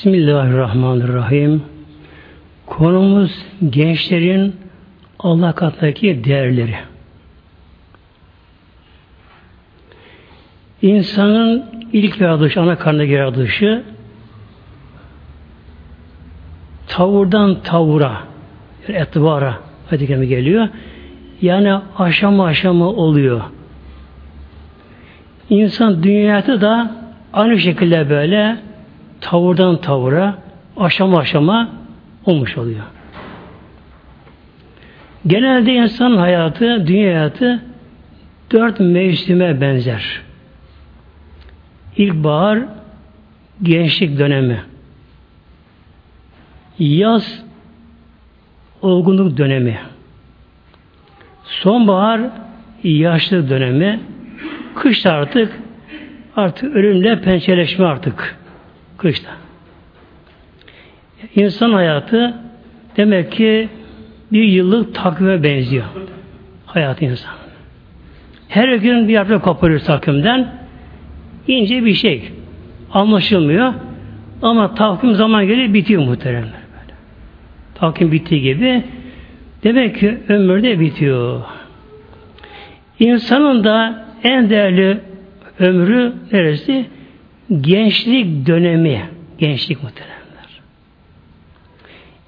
Bismillahirrahmanirrahim. Konumuz gençlerin Allah katındaki değerleri. İnsanın ilk yaratılışı, ana karnındaki yaratılışı tavırdan tavura, yani etvara hadikeme geliyor. Yani aşama aşama oluyor. İnsan dünyada da aynı şekilde böyle tavırdan tavura, aşama aşama olmuş oluyor. Genelde insan hayatı, dünya hayatı dört mevsime benzer. İlkbahar gençlik dönemi. Yaz olgunluk dönemi. Sonbahar yaşlı dönemi. Kış artık artık ölümle pençeleşme artık. Kışta. İnsan hayatı demek ki bir yıllık takvime benziyor. Hayat insan. Her gün bir yaprak koparıyor takvimden. ince bir şey. Anlaşılmıyor. Ama takvim zaman geliyor bitiyor muhteremler. Böyle. Takvim bittiği gibi demek ki ömürde bitiyor. İnsanın da en değerli ömrü neresi? Gençlik dönemi. Gençlik muhteremler.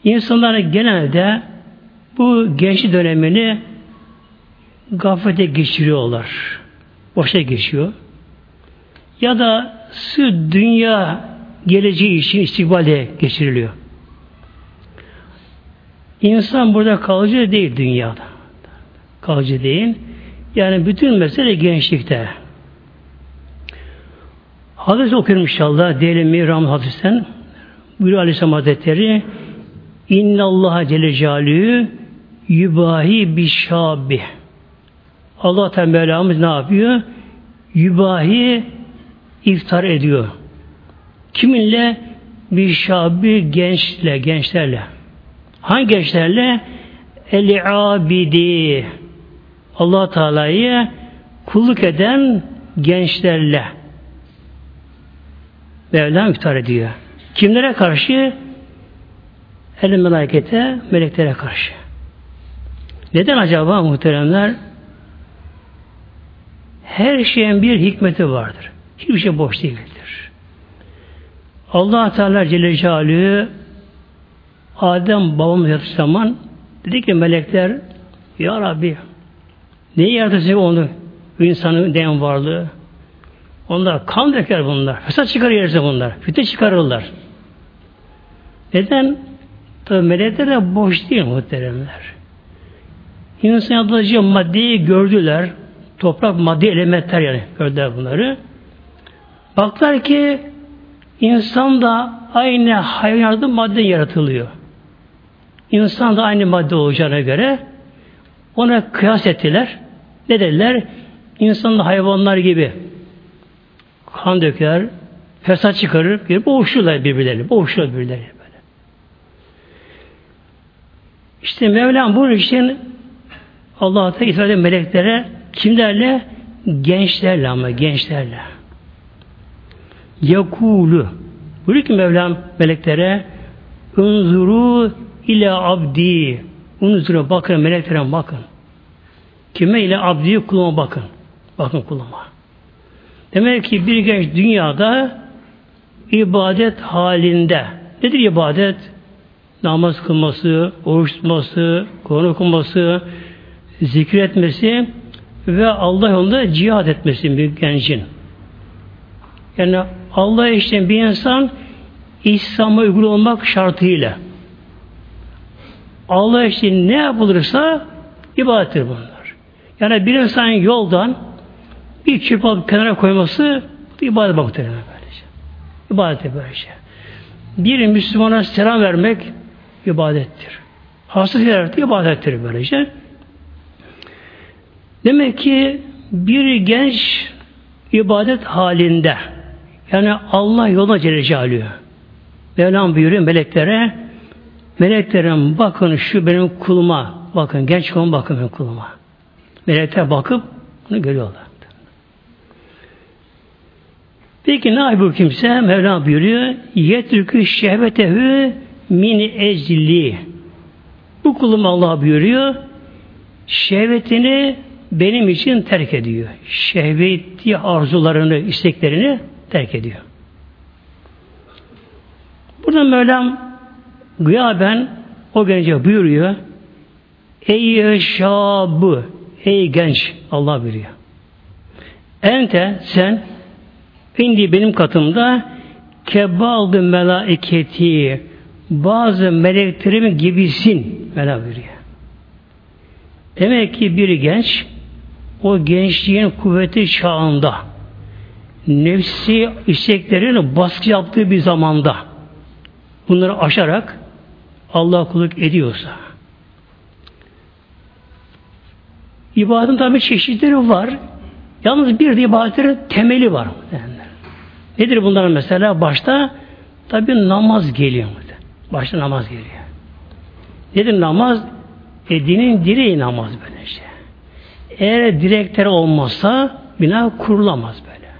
İnsanlar genelde bu gençlik dönemini gaflete geçiriyorlar. Boşa geçiyor. Ya da sırf dünya geleceği için istikbalde geçiriliyor. İnsan burada kalıcı değil dünyada. Kalıcı değil. Yani bütün mesele gençlikte. Hadis okuyorum inşallah. Diyelim mi Ram hadisten. Buyuruyor Aleyhisselam Hazretleri İnna Allah Celle Câlû yubahi bi şabi. Allah Teala'mız ne yapıyor? Yubahi iftar ediyor. Kiminle? Bir şabi gençle, gençlerle. Hangi gençlerle? Eli abidi. Allah Teala'yı kulluk eden gençlerle. Mevlam iftar ediyor. Kimlere karşı? El melekete, meleklere karşı. Neden acaba muhteremler? Her şeyin bir hikmeti vardır. Hiçbir şey boş değildir. Allah Teala Celle Celaluhu Adem babamız yatış zaman dedi ki melekler Ya Rabbi neyi yaratacak onu? İnsanın den varlığı. Onlar kan döker bunlar. Fesat çıkarırsa bunlar. Füte çıkarırlar. Neden? Tabi melekler de boş değil muhteremler. İnsan yapacağı maddeyi gördüler. Toprak madde elementler yani gördüler bunları. Baklar ki insan da aynı hayvanlarda madde yaratılıyor. İnsan da aynı madde olacağına göre ona kıyas ettiler. Ne dediler? İnsan da hayvanlar gibi kan döker, fesat çıkarır, bir boğuşurlar birbirleri, boğuşurlar birbirleri böyle. İşte Mevlam bunun için Allah Teala ifade meleklere kimlerle? Gençlerle ama gençlerle. Yakulu buyuruyor ki Mevlam meleklere unzuru ile abdi unzuru bakın meleklere bakın. Kime ile abdi kuluma bakın. Bakın kuluma. Demek ki bir genç dünyada ibadet halinde. Nedir ibadet? Namaz kılması, oruç tutması, Kur'an okuması, zikretmesi ve Allah yolunda cihad etmesi bir gencin. Yani Allah işte bir insan İslam'a uygun olmak şartıyla Allah için ne yapılırsa ibadettir bunlar. Yani bir insan yoldan bir çöp alıp kenara koyması ibadet muhtemelen böylece. İbadet böylece. Bir Müslümana selam vermek ibadettir. Hasta ziyaret ibadettir böylece. Demek ki bir genç ibadet halinde yani Allah yoluna Celle Celaluhu. Mevlam buyuruyor meleklere meleklerin bakın şu benim kuluma bakın genç kuluma bakın benim kuluma. Melekler bakıp bunu görüyorlar. Peki ne yapıyor bu kimse? Mevla buyuruyor. Yetrükü şehvetehü min ecli. Bu kulum Allah buyuruyor. Şehvetini benim için terk ediyor. Şehveti arzularını, isteklerini terk ediyor. Burada Mevlam gıyaben o gence buyuruyor. Ey şabı, ey genç Allah buyuruyor. Ente sen indi benim katımda kebaldı melaiketi bazı meleklerim gibisin Mevla buyuruyor. Demek ki bir genç o gençliğin kuvveti çağında nefsi isteklerini baskı yaptığı bir zamanda bunları aşarak Allah kulluk ediyorsa ibadetin tabi çeşitleri var. Yalnız bir de ibadetlerin temeli var. Nedir bunlar mesela? Başta tabi namaz geliyor. Başta namaz geliyor. Nedir namaz? E, dinin direği namaz böyle şey. Eğer direkler olmazsa bina kurulamaz böyle.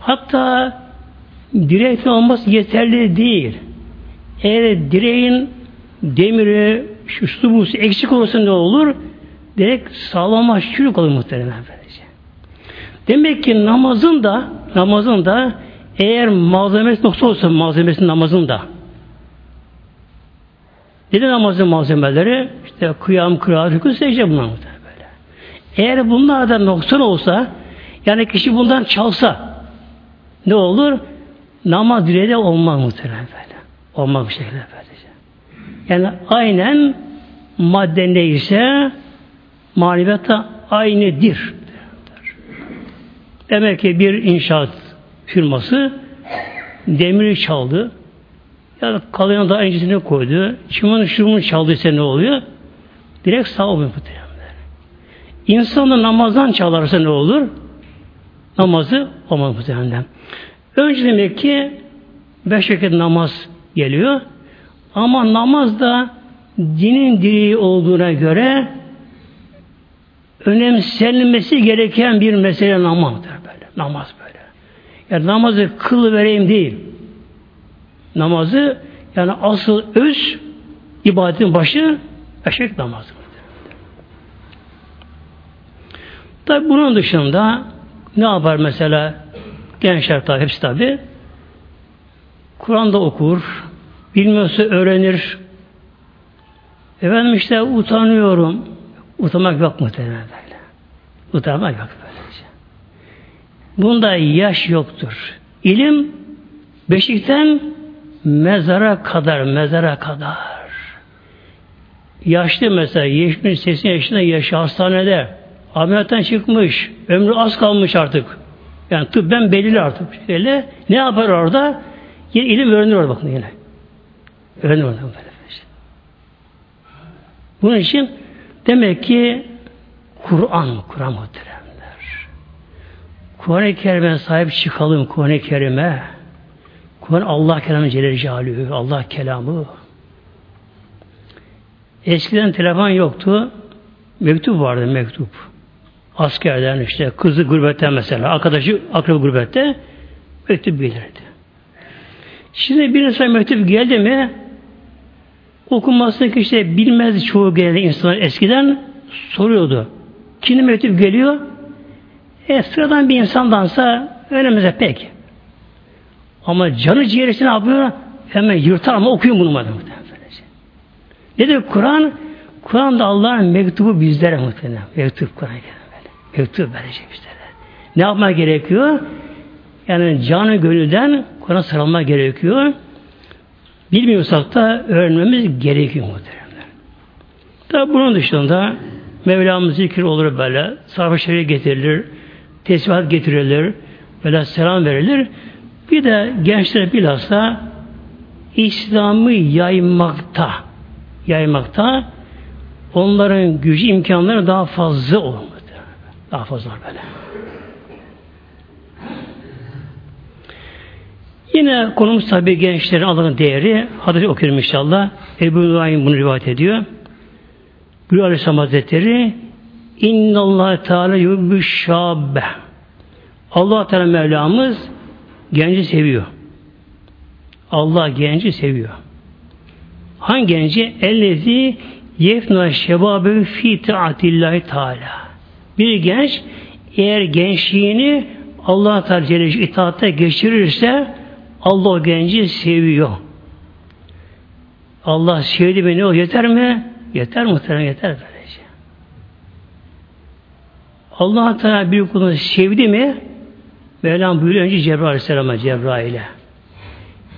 Hatta direkler olması yeterli değil. Eğer direğin demiri, şu su eksik olursa ne olur? Direkt sağlama çürük olur muhtemelen böylece. Demek ki namazın da namazın da eğer malzemesi nokta olsa malzemesi namazın da Nedir namazın malzemeleri? İşte kıyam, kıraat, hüküm, secde bunlar böyle. Eğer bunlar noksan olsa, yani kişi bundan çalsa, ne olur? Namaz direği olmaz muhtemelen böyle. Olmaz bir şekilde böylece. Yani aynen madde neyse maneviyata aynıdır. Demek ki bir inşaat firması demiri çaldı, ya kalın daha öncesine koydu. Çimin şurumun çaldıysa ne oluyor? Direkt sağ oluyor muhtemelen. İnsan da namazdan çalarsa ne olur? Namazı olmaz muhtemelen. Önce demek ki beş vakit namaz geliyor. Ama namaz da dinin direği olduğuna göre önemsenmesi gereken bir mesele namazdır böyle. Namaz böyle. Yani namazı kıl vereyim değil namazı yani asıl öz ibadetin başı eşek namazı. Tabi bunun dışında ne yapar mesela gençler tabi hepsi tabi Kur'an'da okur, bilmiyorsa öğrenir. Efendim işte utanıyorum. Utanmak yok muhtemelen böyle. Utanmak yok böylece. Bunda yaş yoktur. İlim beşikten mezara kadar, mezara kadar. Yaşlı mesela 70-80 yaşında yaşı hastanede ameliyattan çıkmış, ömrü az kalmış artık. Yani tıbben belirli artık. Öyle. Ne yapar orada? Yine ilim öğrenir orada bakın yine. Öğrenir orada böyle. Bunun için demek ki Kur'an, Kur'an muhteremler. Kur'an-ı Kerim'e sahip çıkalım Kur'an-ı Kerim'e. Kur'an Allah kelamı Celle Celaluhu, Allah kelamı. Eskiden telefon yoktu. Mektup vardı mektup. Askerden işte kızı gurbetten mesela arkadaşı akrabı gurbette mektup bilirdi. Şimdi bir insan mektup geldi mi okunmasını işte bilmez çoğu gelen insanlar eskiden soruyordu. Şimdi mektup geliyor e, sıradan bir insandansa önümüze pek. Ama canı ciğerisi ne yapıyor? Hemen yırtar ama okuyun bunu muhtemelen. Nedir Kur'an? Kur'an'da Allah'ın mektubu bizlere muhtemelen. Mektup Kur'an böyle. Mektup verecek bizlere. Ne yapma gerekiyor? Yani canı gönülden Kur'an sarılma gerekiyor. Bilmiyorsak da öğrenmemiz gerekiyor muhtemelen. Tabi bunun dışında Mevlamız zikir olur böyle. Sarhoş getirilir. Tesbihat getirilir. Böyle selam verilir. Bir de gençlere bilhassa İslam'ı yaymakta yaymakta onların gücü imkanları daha fazla olmadı. Daha fazla böyle. Yine konumuz tabi gençlerin Allah'ın değeri. Hadis okuyorum inşallah. Ebu Nuaym bunu rivayet ediyor. Gül Aleyhisselam Hazretleri İnnallâhe Teala yubbü şâbbe Allah Teala Mevlamız genci seviyor. Allah genci seviyor. Hangi genci? Ellezi yefna şebabı fi taatillahi teala. Bir genç eğer gençliğini Allah Teala Celle itaatte geçirirse Allah genci seviyor. Allah sevdi beni o yeter mi? Yeter muhtemelen yeter böylece. Allah Teala bir kulunu sevdi mi? Mevlam buyuruyor önce Cebrail Aleyhisselam'a Cebrail'e.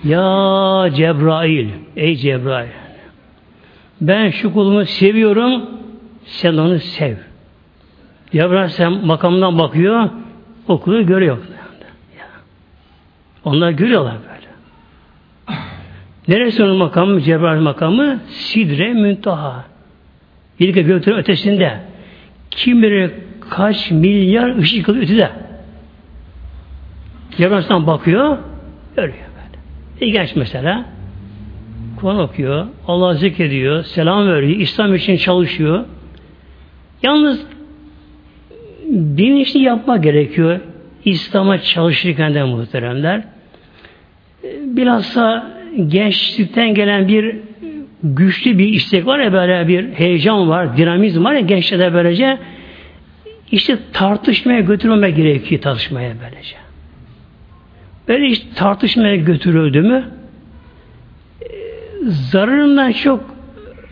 Ya Cebrail, ey Cebrail. Ben şu kulumu seviyorum, sen onu sev. Cebrail Aleyhisselam makamından bakıyor, o kulu görüyor. Onlar görüyorlar böyle. Neresi onun makamı? Cebrail makamı Sidre Müntaha. De göklerin ötesinde. Kim bilir kaç milyar ışık yılı ötede. Cebrail bakıyor, görüyor böyle. Bir genç mesela Kur'an okuyor, Allah zikrediyor, selam veriyor, İslam için çalışıyor. Yalnız bilinçli yapma gerekiyor. İslam'a çalışırken de muhteremler. Bilhassa gençlikten gelen bir güçlü bir istek var ya böyle bir heyecan var, dinamizm var ya gençlerde böylece işte tartışmaya götürmemek gerekiyor tartışmaya böylece. Böyle işte tartışmaya götürüldü mü zararından çok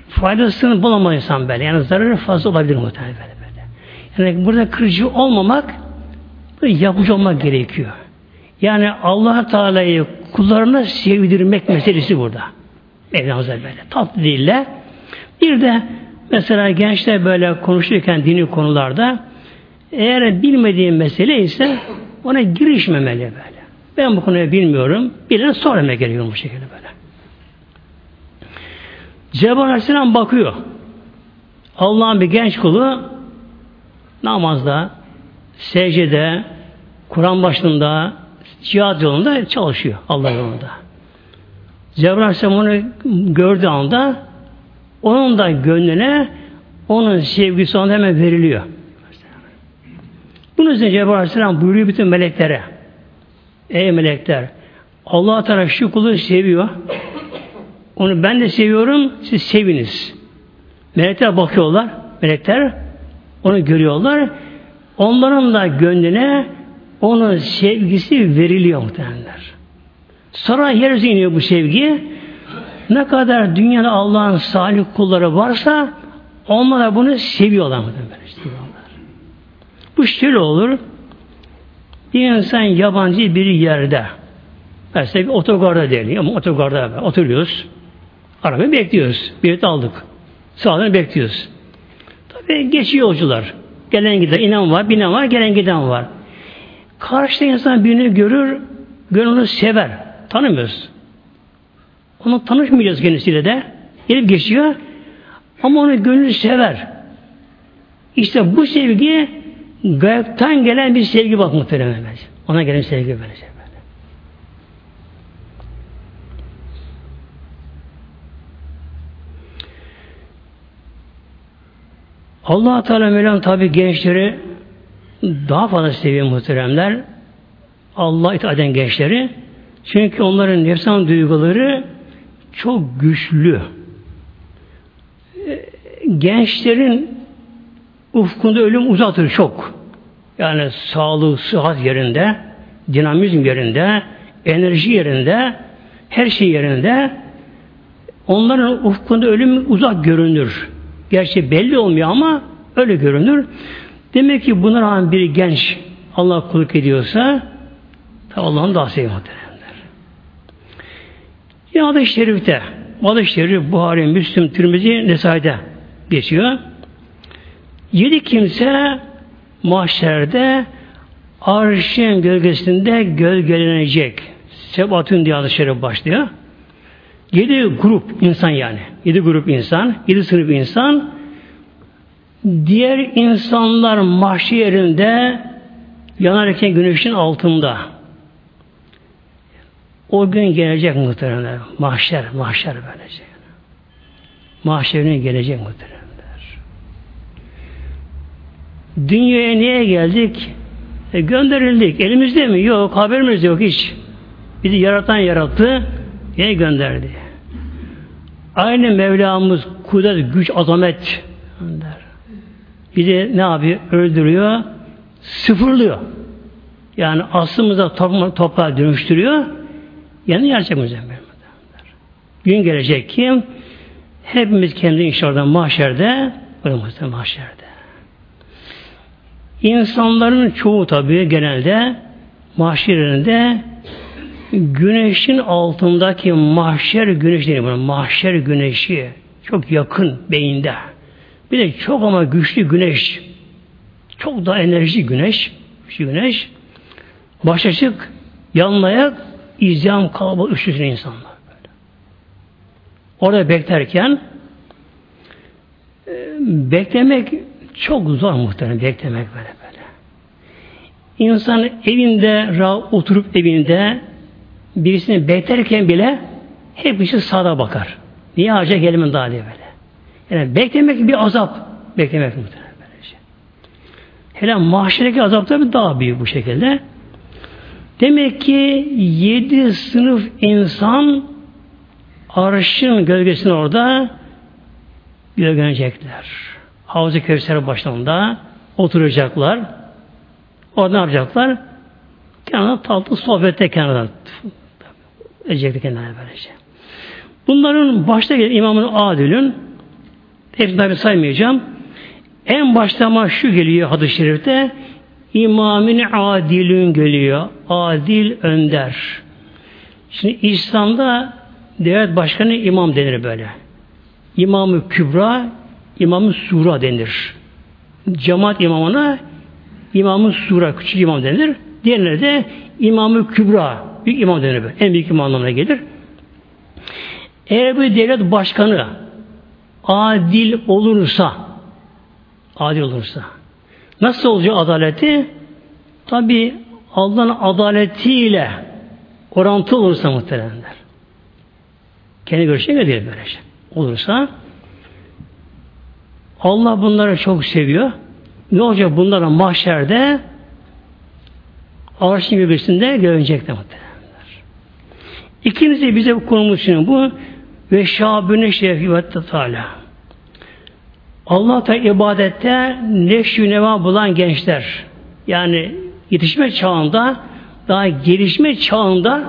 faydasını bulamaz insan böyle. Yani zararı fazla olabilir muhtemelen böyle. böyle. Yani burada kırıcı olmamak yapıcı olmak gerekiyor. Yani allah Teala'yı kullarına sevdirmek meselesi burada. Mevlamıza böyle. Tatlı dille. Bir de mesela gençler böyle konuşurken dini konularda eğer bilmediğim mesele ise ona girişmemeli böyle. Ben bu konuyu bilmiyorum. Bilen sormaya gerekiyor bu şekilde böyle. Cebrail Aleyhisselam bakıyor. Allah'ın bir genç kulu namazda, secdede, Kur'an başında, cihat yolunda çalışıyor Allah yolunda. Cebrail Aleyhisselam onu gördüğü anda onun da gönlüne onun sevgisi ona hemen veriliyor. Bunun üzerine Cebrail Aleyhisselam buyuruyor bütün meleklere. Ey melekler Allah Teala şu kulu seviyor. Onu ben de seviyorum, siz seviniz. Melekler bakıyorlar, melekler onu görüyorlar. Onların da gönlüne onun sevgisi veriliyor muhtemelenler. Sonra yeryüzüne iniyor bu sevgi. Ne kadar dünyada Allah'ın salih kulları varsa onlar bunu seviyorlar muhtemelen. Bu şöyle olur. Bir insan yabancı bir yerde mesela bir otogarda değil ama otogarda oturuyoruz. Arabayı bekliyoruz. Bilet aldık. Sağdan bekliyoruz. Tabii geçiyor yolcular. Gelen giden, inen var, binen var, gelen giden var. Karşıda insan birini görür, gönlünü sever. Tanımıyoruz. Onu tanışmayacağız kendisiyle de. Gelip geçiyor. Ama onu gönlü sever. İşte bu sevgi gayipten gelen bir sevgi bak muhtemelen. Ona gelen sevgi verecek. allah Teala Mevlam tabi gençleri daha fazla seviyor muhteremler. Allah itaat eden gençleri. Çünkü onların nefsan duyguları çok güçlü. Gençlerin ufkunda ölüm uzaktır çok. Yani sağlığı, sıhhat yerinde, dinamizm yerinde, enerji yerinde, her şey yerinde. Onların ufkunda ölüm uzak görünür. Gerçi belli olmuyor ama öyle görünür. Demek ki buna rağmen bir genç Allah kulluk ediyorsa Allah'ın daha sevgi muhteremler. Yine adı şerifte adı şerif Buhari, Müslüm, Tirmizi, Nesai'de geçiyor. Yedi kimse mahşerde arşın gölgesinde gölgelenecek. Sebatün diye adı şerif başlıyor. Yedi grup insan yani. Yedi grup insan, yedi sınıf insan. Diğer insanlar mahşi yerinde yanarken güneşin altında. O gün gelecek muhteremler. Mahşer, mahşer böylece. Mahşerine gelecek muhteremler. Dünyaya niye geldik? E, gönderildik. Elimizde mi? Yok. Haberimiz yok hiç. Bizi yaratan yarattı, yine gönderdi. Aynı Mevlamız kudret, güç, azamet der. Bizi ne yapıyor? Öldürüyor, sıfırlıyor. Yani aslımıza toprağa, toprağa dönüştürüyor. Yani gerçek müzemmel. Gün gelecek ki hepimiz kendi inşallah mahşerde Burada mahşerde. İnsanların çoğu tabi genelde mahşerinde güneşin altındaki mahşer güneş deniyor. Mahşer güneşi çok yakın beyinde. Bir de çok ama güçlü güneş. Çok da enerji güneş. Güçlü güneş. Baş açık, yanlayak, izyan kalabalık üşüsün insanlar. Böyle. Orada beklerken e, beklemek çok zor muhtemelen beklemek böyle böyle. İnsan evinde rahat oturup evinde birisini beklerken bile hep işi sağda bakar. Niye harca gelimin daha diye böyle. Yani beklemek bir azap. Beklemek muhtemelen böyle şey. Hele mahşerdeki azap tabi daha büyük bu şekilde. Demek ki yedi sınıf insan arşın gölgesinde orada gölgelenecekler. Havuz-ı Kevser başlarında oturacaklar. Orada ne yapacaklar? Kenarda tatlı sohbette kenarda edecekler kenara böylece. Bunların başta gelen İmam-ı Adil'ün hepsini tabi saymayacağım. En başta şu geliyor hadis-i şerifte İmamın adilün geliyor. Adil önder. Şimdi İslam'da devlet başkanı imam denir böyle. İmamı Kübra, İmamı Sura denir. Cemaat imamına İmamı Sura, küçük imam denir. Diğerleri de İmamı Kübra, büyük imam denir. En büyük imam anlamına gelir. Eğer bir devlet başkanı adil olursa adil olursa nasıl olacak adaleti? Tabi Allah'ın adaletiyle orantı olursa muhtemelenler. Kendi görüşüne göre değil böylece. Şey. Olursa Allah bunları çok seviyor. Ne olacak bunlara mahşerde arşın birbirinde görünecekler muhtemelenler. İkincisi bize bu konumuz için bu ve şabüne şefi ve teala. Allah ibadette neşü neva bulan gençler yani yetişme çağında daha gelişme çağında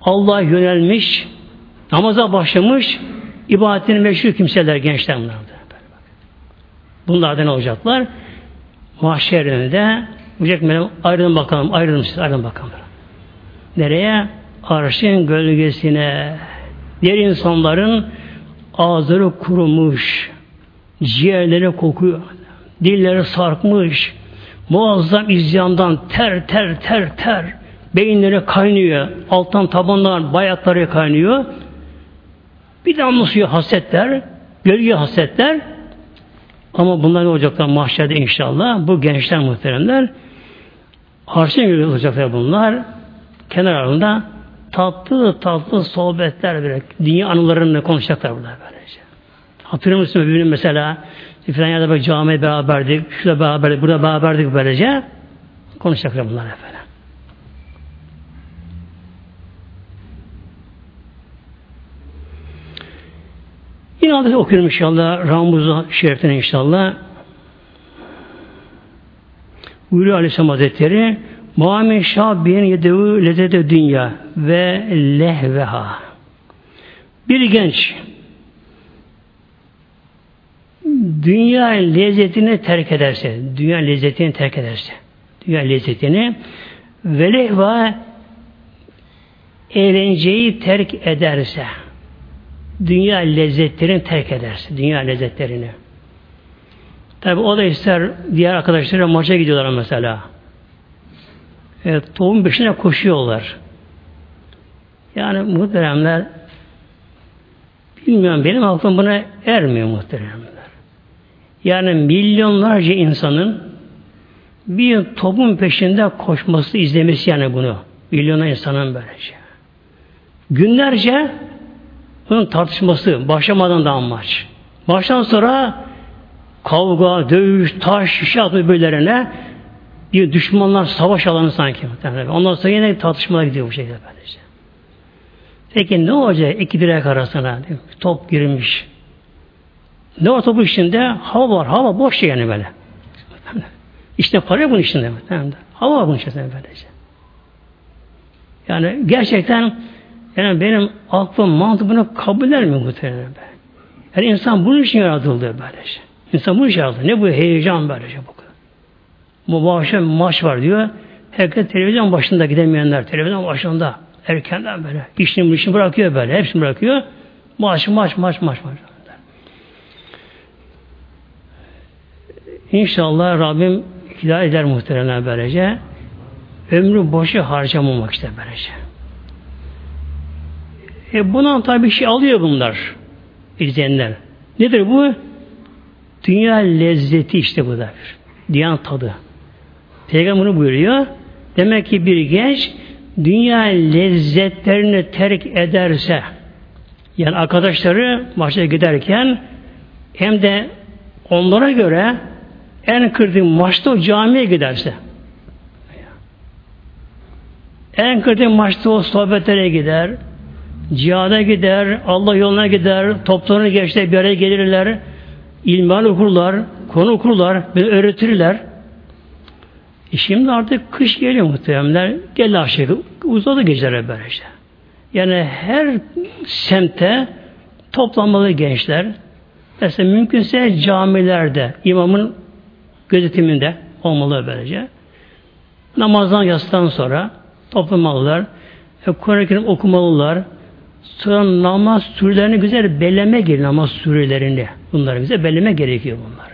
Allah'a yönelmiş namaza başlamış ibadetini meşhur kimseler gençler bunlar. Bunlardan olacaklar. Mahşerinde Hocam ayrılın bakalım, ayrılın siz, ayrılın bakalım. Nereye? Arşın gölgesine. Diğer insanların ağızları kurumuş, ciğerleri kokuyor, dilleri sarkmış, muazzam izyandan ter ter ter ter, beyinleri kaynıyor, alttan tabanlar bayatları kaynıyor. Bir damla suyu hasretler, gölge hasretler, ama bunlar ne olacaklar mahşerde inşallah? Bu gençler muhteremler arşın olacaklar bunlar. Kenarlarında tatlı tatlı sohbetler böyle. Dünya anılarını konuşacaklar burada böylece. Hatırlıyor musun öbürünün mesela filan yerde böyle camiye beraberdik, şurada beraberdik, burada beraberdik böylece. Konuşacaklar bunlar efendim. Yine adet okuyorum inşallah. Rambuza şeriften inşallah. Buyuruyor Aleyhisselam Hazretleri Muhammed Şabi'nin yedevu lezzete dünya ve lehveha. Bir genç dünya lezzetini terk ederse, dünya lezzetini terk ederse, dünya lezzetini ve lehva eğlenceyi terk ederse, dünya lezzetlerini terk ederse, dünya lezzetlerini. Tabi o da ister diğer arkadaşlarıyla maça gidiyorlar mesela. Evet, tohum peşine koşuyorlar. Yani muhteremler bilmiyorum benim aklım buna ermiyor muhteremler. Yani milyonlarca insanın bir toplum peşinde koşması, izlemesi yani bunu. Milyonlar insanın böylece. Günlerce bunun tartışması başlamadan da amaç. Baştan sonra kavga, dövüş, taş, şişe atma böylelerine Bir düşmanlar savaş alanı sanki. Ondan sonra yine tartışmalar gidiyor bu şekilde böylece. Peki ne olacak iki direk arasına? Top girmiş. Ne var topu içinde? Hava var. Hava boş yani böyle. İşte para bunun içinde. Hava var bunun içinde böylece. Yani gerçekten yani benim aklım mantığım bunu kabul etmiyor muhtemelen. Yani insan bunun için yaratıldı böylece. İnsan bunun için yaratıldı. Ne bu heyecan böylece bu. Bu, akşam maç var diyor. Herkes televizyon başında gidemeyenler televizyon başında erkenden böyle işini işini bırakıyor böyle. Hepsini bırakıyor. Maç maç maç maç maç. İnşallah Rabbim hidayet eder muhtemelen böylece. Ömrü boşu harcamamak işte böylece. E bundan tabi şey alıyor bunlar. izleyenler. Nedir bu? Dünya lezzeti işte bu da. Dünya tadı. Peygamber bunu buyuruyor. Demek ki bir genç dünya lezzetlerini terk ederse yani arkadaşları maçta giderken hem de onlara göre en kırdığım maçta o camiye giderse en kırdığım maçta o sohbetlere gider cihada gider Allah yoluna gider toplanır gençler bir araya gelirler ilmihal okurlar konu okurlar böyle öğretirler e şimdi artık kış geliyor muhtemelen. Gel aşağı. Uzadı geceler böylece. Yani her semte toplanmalı gençler. Mesela mümkünse camilerde, imamın gözetiminde olmalı böylece. Namazdan yastan sonra toplanmalılar. E, Kur'an-ı okumalılar. Sonra namaz sürelerini güzel belleme gerekiyor. Namaz sürelerini. Bunları bize belleme gerekiyor bunları.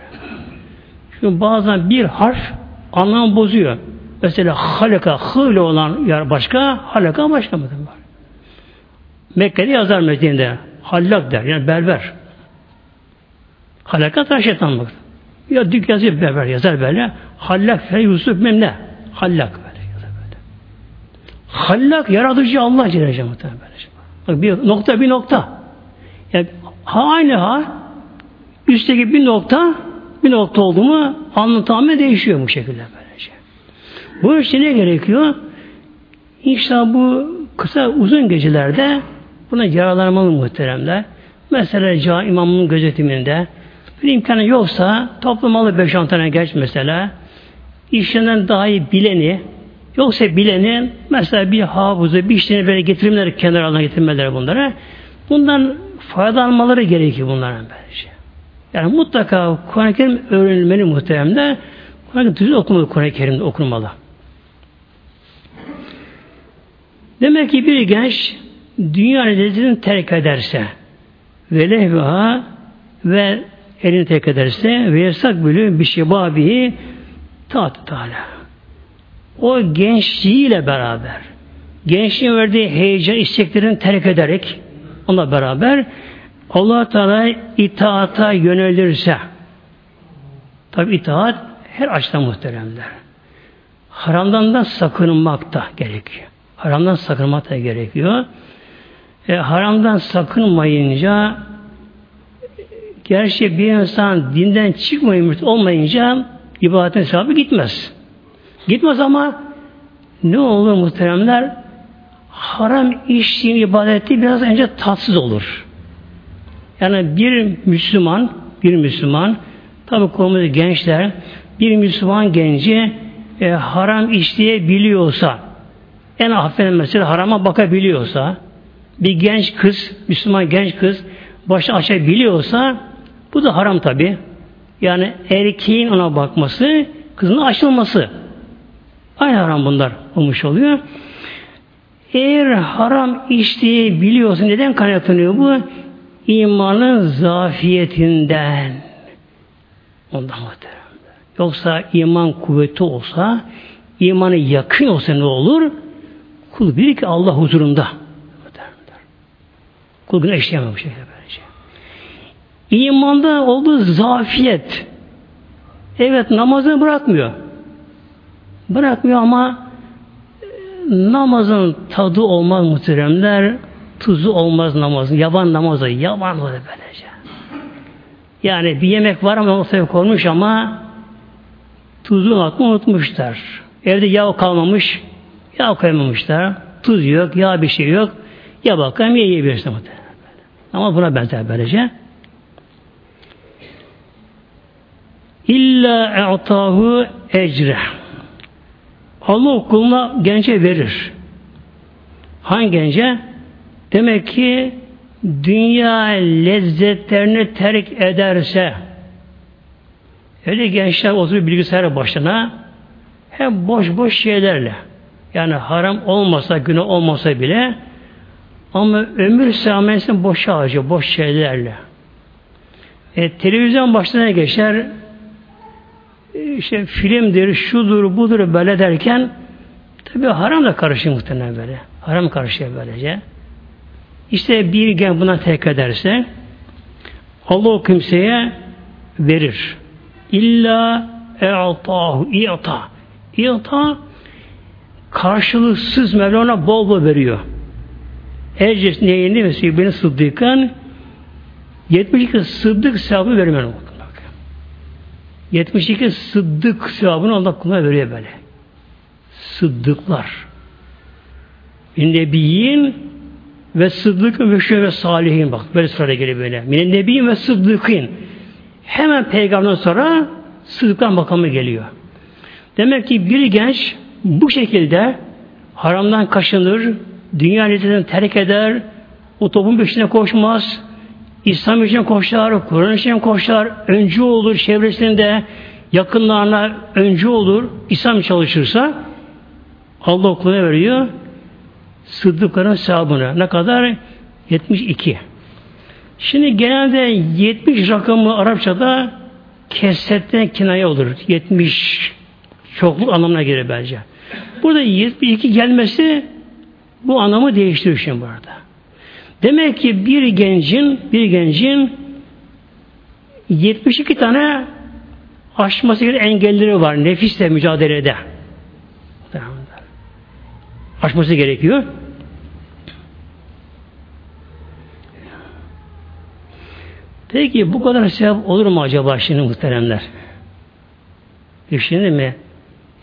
Çünkü bazen bir harf anlamı bozuyor. Mesela halaka, hıyle olan yer başka, halaka başka mı? Mekke'de yazar Medine'de. Hallak der, yani berber. Halaka da şeytanlık. Ya dük yazıyor berber, yazar böyle. Hallak, fe Yusuf memne. Hallak böyle yazar böyle. Hallak, yaratıcı Allah Celle Celaluhu Bak bir nokta bir nokta. Yani ha aynı ha üstteki bir nokta bir nokta oldu mu anlam değişiyor bu şekilde böylece. Bu için ne gerekiyor? İnşallah bu kısa uzun gecelerde buna yararlanmalı muhteremler. Mesela ca imamın gözetiminde bir imkanı yoksa toplamalı 5-10 tane genç mesela işinden daha iyi bileni yoksa bileni mesela bir hafızı bir işlerini böyle getirimleri kenara getirmeleri bunlara bundan faydalanmaları gerekiyor bunların böylece. Yani mutlaka Kur'an-ı Kerim öğrenilmeli muhteremde. Kur'an-ı Kerim düz okumalı Kur'an-ı Kerim'de okunmalı. Demek ki bir genç dünya lezzetini terk ederse ve lehveha ve elini terk ederse ve yasak bölü bir şey babi taat Teala. O gençliğiyle beraber gençliğin verdiği heyecan isteklerini terk ederek onunla beraber allah Teala itaata yönelirse tabi itaat her açıdan muhteremler. Haramdan da sakınmak da gerekiyor. Haramdan sakınmak da gerekiyor. E, haramdan sakınmayınca gerçi bir insan dinden çıkmayınca olmayınca ibadetin sevabı gitmez. Gitmez ama ne olur muhteremler? Haram işin ibadeti biraz önce tatsız olur. Yani bir Müslüman, bir Müslüman, tabi konumuzda gençler, bir Müslüman genci e, haram işleyebiliyorsa, en hafif mesela harama bakabiliyorsa, bir genç kız, Müslüman genç kız başı açabiliyorsa, bu da haram tabi. Yani erkeğin ona bakması, kızın açılması. Aynı haram bunlar olmuş oluyor. Eğer haram işleyebiliyorsa neden kaynaklanıyor bu? İmanın zafiyetinden. Ondan muhterem. Yoksa iman kuvveti olsa, imanı yakın olsa ne olur? Kul bilir ki Allah huzurunda. Kul günah işleyemem bu şekilde böylece. İmanda olduğu zafiyet. Evet namazını bırakmıyor. Bırakmıyor ama e, namazın tadı olmaz muhteremler tuzu olmaz namazın. Yaban namazı. Yaban olur böylece. Yani bir yemek var ama sebep olmuş ama Tuzu atma unutmuşlar. Evde yağ kalmamış. Yağ koymamışlar. Tuz yok, yağ bir şey yok. Ya bakalım ya yiyebilirsin. Ama buna benzer böylece. İlla e'tahu ecre. Allah okuluna gence verir. Hangi gence? Demek ki dünya lezzetlerini terk ederse öyle gençler oturup bilgisayar başına hem boş boş şeylerle yani haram olmasa, günah olmasa bile ama ömür sağmensin boş harcıyor, boş şeylerle. E, televizyon başına geçer, e, işte filmdir, şudur, budur böyle derken tabi haram da karışıyor muhtemelen böyle. Haram karışıyor böylece. İşte bir gen buna tek ederse Allah o kimseye verir. İlla e'tahu i'ta. İ'ta karşılıksız Mevlana bol bol veriyor. Ecres neyini mesela beni sıddıkan 72 sıddık sevabı vermiyor. 72 sıddık sevabını Allah kuluna veriyor böyle. Sıddıklar. Nebiyyin ve sıddıkın ve şöyle salihin bak böyle sırada geliyor böyle. Mine nebiyyin ve sıddıkın. Hemen peygamberden sonra sıddıklar makamı geliyor. Demek ki bir genç bu şekilde haramdan kaşınır, dünya lezzetini terk eder, o topun peşine koşmaz, İslam için koşar, Kur'an için koşar, öncü olur çevresinde, yakınlarına öncü olur, İslam çalışırsa Allah okuluna veriyor sıddıkların sahabına. Ne kadar? 72. Şimdi genelde 70 rakamı Arapçada kesetten kinaya olur. 70 çokluk anlamına gelir bence. Burada 72 gelmesi bu anlamı değiştiriyor şimdi burada. Demek ki bir gencin bir gencin 72 tane aşması gereken engelleri var nefisle mücadelede. Aşması gerekiyor. Peki bu kadar sevap olur mu acaba şimdi muhteremler? Düşündün mi?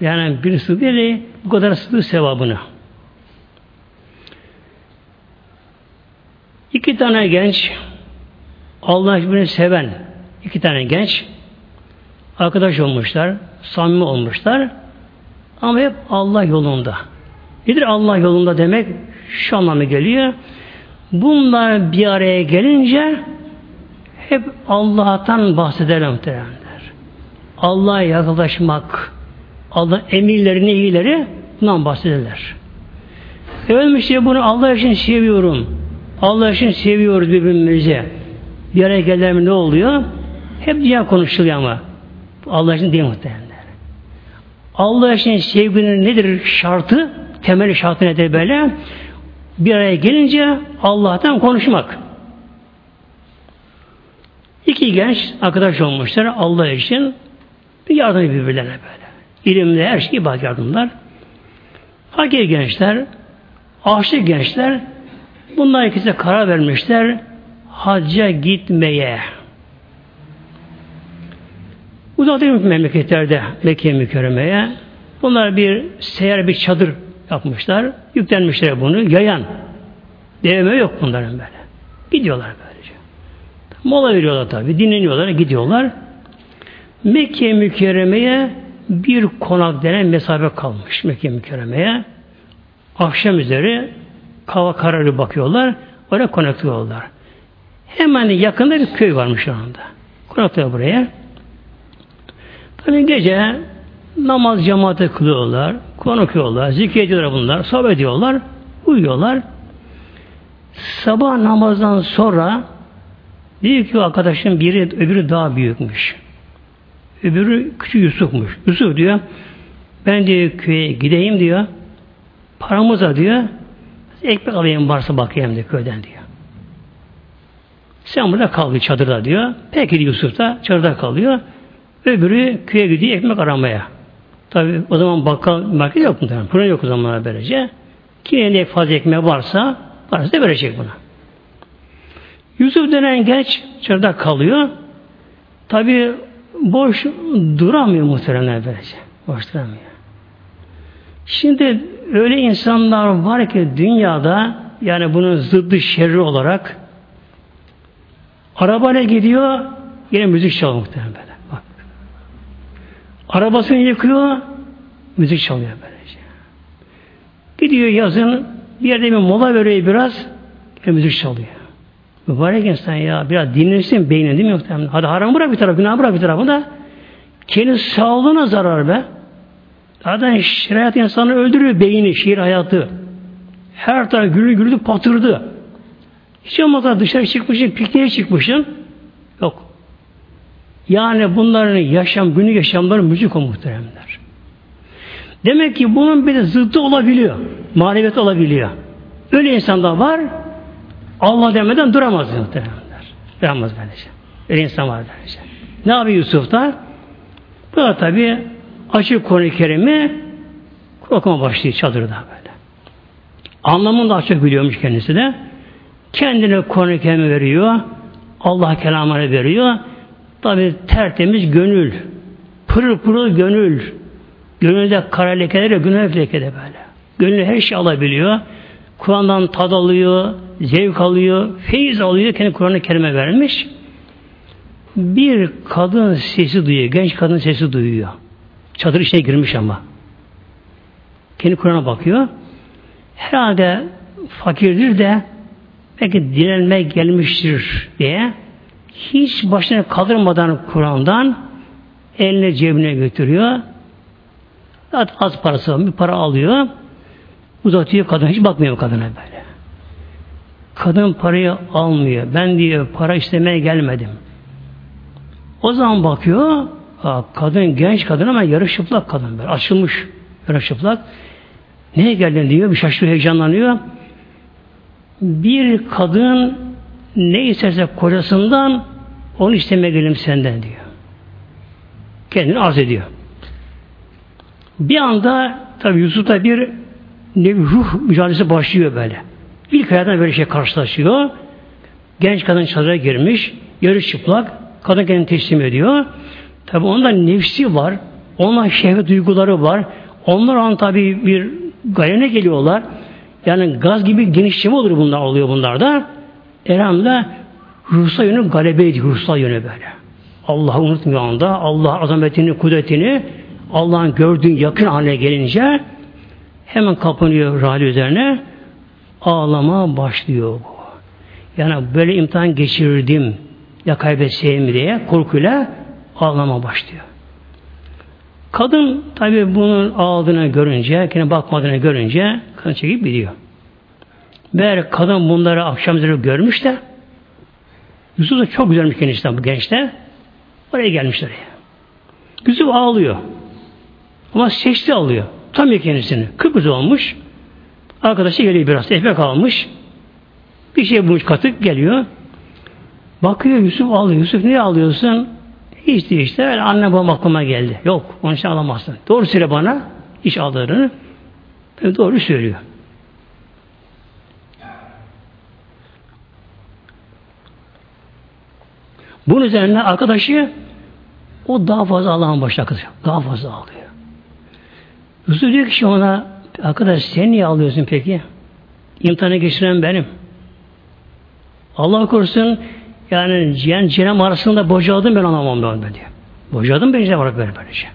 Yani bir değil bu kadar sıddık sevabını. İki tane genç Allah birbirini seven iki tane genç arkadaş olmuşlar, samimi olmuşlar ama hep Allah yolunda. Nedir Allah yolunda demek? Şu anlamı geliyor. Bunlar bir araya gelince hep Allah'tan bahsederler muhtemelenler. Allah'a yaklaşmak, Allah emirleri, nehileri bundan bahsederler. Efendim bunu Allah için seviyorum. Allah için seviyoruz birbirimizi. Bir araya geldiğinde ne oluyor? Hep dünya konuşuluyor ama. Allah için değil muhtemelenler. Allah için sevginin nedir şartı? Temel şartı nedir böyle? Bir araya gelince Allah'tan konuşmak. İki genç arkadaş olmuşlar Allah için bir yardım birbirlerine böyle. İlimde her şeyi bak yardımlar. Hakir gençler, aşık gençler bunlar ikisi karar vermişler hacca gitmeye. Uzak değil memleketlerde Mekke mükerremeye. Bunlar bir seyer bir çadır yapmışlar. Yüklenmişler bunu. Yayan. Deveme yok bunların böyle. Gidiyorlar böylece. Mola veriyorlar tabi. Dinleniyorlar. Gidiyorlar. Mekke mükerremeye bir konak denen mesafe kalmış Mekke mükerremeye. Akşam üzeri kava kararı bakıyorlar. Oraya konaklıyorlar. Hemen yakında bir köy varmış şu anda. Konaklıyor buraya. Tabi gece namaz cemaate kılıyorlar, konukuyorlar, zikrediyorlar bunlar, sohbet ediyorlar, uyuyorlar. Sabah namazdan sonra diyor ki arkadaşın biri öbürü daha büyükmüş. Öbürü küçük Yusuf'muş. Yusuf diyor ben diyor köye gideyim diyor. Paramıza diyor ekmek alayım varsa bakayım diyor köyden diyor. Sen burada kal bir çadırda diyor. Peki Yusuf da çadırda kalıyor. Öbürü köye gidiyor ekmek aramaya. Tabi o zaman bakkal market yok mu? Fırın yok o zaman böylece. Kim ne fazla ekmeği varsa parası da verecek buna. Yusuf denen genç çadırda kalıyor. Tabi boş duramıyor muhteremler böylece. Boş duramıyor. Şimdi öyle insanlar var ki dünyada yani bunun zıddı şerri olarak arabayla gidiyor yine müzik çalıyor muhtemelen. Arabasını yıkıyor müzik çalıyor böylece. Gidiyor yazın bir yerde bir mola veriyor biraz yine müzik çalıyor. Mübarek insan ya biraz dinlensin beynin değil mi muhtemelen? Hadi haram bırak bir taraf, günah bırak bir tarafı da kendi sağlığına zarar be. Zaten şeriat insanı öldürüyor beyni, şiir hayatı. Her taraf gürül gürültü patırdı. Hiç olmazsa dışarı çıkmışsın, pikniğe çıkmışsın. Yani bunların yaşam, günlük yaşamları müzik o muhteremler. Demek ki bunun bir de zıddı olabiliyor. Maneviyat olabiliyor. Öyle insanlar var, Allah demeden duramaz muhteremler. Duramaz böylece. Öyle insan var böylece. Ne yapıyor Yusuf da? Bu da tabi açık Kur'an-ı Kerim'i okuma başlıyor çadırda böyle. Anlamını da açık biliyormuş kendisi de. Kendine Kur'an-ı Kerim'i veriyor. Allah kelamını veriyor. Tabi tertemiz gönül. Pırıl pırıl gönül. Gönülde kara lekeler günah lekede böyle. Gönül her şey alabiliyor. Kur'an'dan tad alıyor, zevk alıyor, feyiz alıyor. Kendi Kur'an-ı Kerim'e vermiş. Bir kadın sesi duyuyor. Genç kadın sesi duyuyor. Çadır içine girmiş ama. Kendi Kur'an'a bakıyor. Herhalde fakirdir de belki dilenme gelmiştir diye hiç başına kaldırmadan Kur'an'dan eline cebine götürüyor. Zaten az parası var. Bir para alıyor. Uzatıyor kadın. Hiç bakmıyor kadına böyle. Kadın parayı almıyor. Ben diyor para istemeye gelmedim. O zaman bakıyor kadın genç kadın ama yarı çıplak kadın böyle. Açılmış yarı çıplak. Neye geldin diyor. Bir şaşırıyor heyecanlanıyor. Bir kadın ne isterse kocasından onu istemeye gelim senden diyor. Kendini arz ediyor. Bir anda tabi Yusuf'ta bir ne ruh mücadelesi başlıyor böyle. İlk hayatında böyle şey karşılaşıyor. Genç kadın çadıra girmiş, yarı çıplak, kadın kendini teslim ediyor. Tabi onda nefsi var, ona şehvet duyguları var. Onlar an tabi bir gayene geliyorlar. Yani gaz gibi genişleme olur bunlar oluyor bunlarda. Elhamdülillah ruhsal yönü galebe ediyor, ruhsal yönü böyle. Allah'ı unutmuyor anda, Allah azametini, kudretini, Allah'ın gördüğün yakın haline gelince hemen kapanıyor rahli üzerine ağlama başlıyor bu. Yani böyle imtihan geçirirdim ya kaybetseyim diye korkuyla ağlama başlıyor. Kadın tabi bunun ağladığını görünce, kendine bakmadığını görünce kan çekip gidiyor. Meğer kadın bunları akşam üzeri görmüş de Yusuf da çok güzelmiş kendisinden bu gençler. Oraya gelmişler. Yusuf ağlıyor. Ama seçti alıyor. Tam kendisini. Kıpkızı olmuş. Arkadaşı geliyor biraz. Ekmek almış. Bir şey bulmuş katık geliyor. Bakıyor Yusuf alıyor. Yusuf niye alıyorsun? Hiç değil işte. Öyle anne babam aklıma geldi. Yok. Onun için alamazsın. Doğru söyle bana. iş aldığını. Doğru söylüyor. Bunun üzerine arkadaşı o daha fazla Allah'ın başına kızıyor. Daha fazla ağlıyor. Yusuf diyor ki ona arkadaş sen niye ağlıyorsun peki? İmtihanı geçiren benim. Allah korusun yani cihan cenem arasında bocadım ben anlamam ben diyor. Bocadım ben olarak böyle böylece.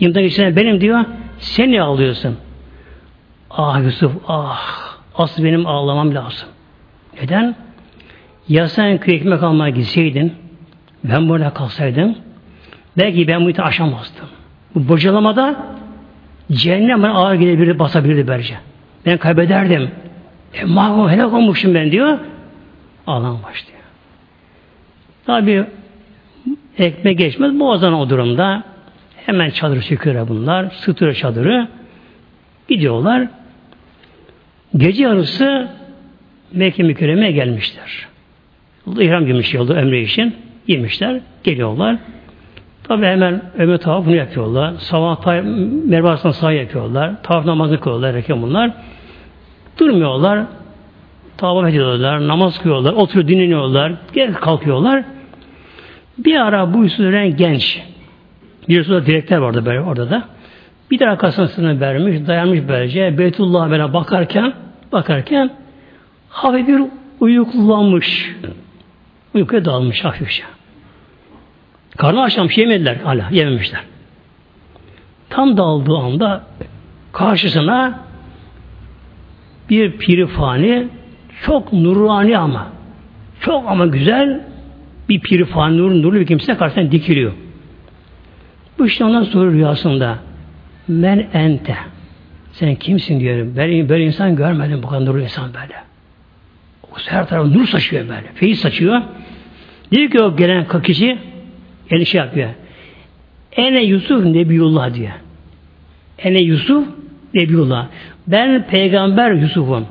İmtihan geçiren benim diyor. Sen niye ağlıyorsun? Ah Yusuf ah asıl benim ağlamam lazım. Neden? Ya sen köy ekmek almaya gitseydin, ben burada kalsaydım, belki ben bu iti aşamazdım. Bu bocalamada cehennem bana ağır gidebilirdi, basabilirdi böylece. Ben kaybederdim. E, mahvum helak olmuşum ben diyor. Ağlam başlıyor. Tabi ekmek geçmez. Boğazdan o durumda hemen çadırı söküyor bunlar. Sıtıyor çadırı. Gidiyorlar. Gece yarısı Mekke mükerremeye gelmişler. İhram giymiş yolda ömre için. Girmişler. Geliyorlar. Tabi hemen ömre tavaf bunu yapıyorlar. Sabah Merve Arslan sağ yapıyorlar. Tavaf namazını kılıyorlar. Erken bunlar. Durmuyorlar. Tavaf ediyorlar. Namaz kılıyorlar. Oturuyor dinleniyorlar. Geri kalkıyorlar. Bir ara bu öğren genç. Bir sürü direktör vardı böyle orada da. Bir de arkasını vermiş, dayanmış böylece. Beytullah böyle bakarken, bakarken hafif bir uyuklanmış. Uykuya dalmış hafifçe. Karnı şey yemediler hala, yememişler. Tam daldığı anda karşısına bir pirifani çok nurani ama çok ama güzel bir pirifani nur, nurlu bir kimse karşısına dikiliyor. Bu işte ondan sonra rüyasında men ente sen kimsin diyorum. Ben böyle insan görmedim bu kadar nurlu insan böyle. O her tarafı nur saçıyor böyle. Feyiz saçıyor. Diyor ki o gelen kişi yani şey yapıyor. Ene Yusuf Nebiyullah diyor. Ene Yusuf Nebiyullah. Ben peygamber Yusuf'um.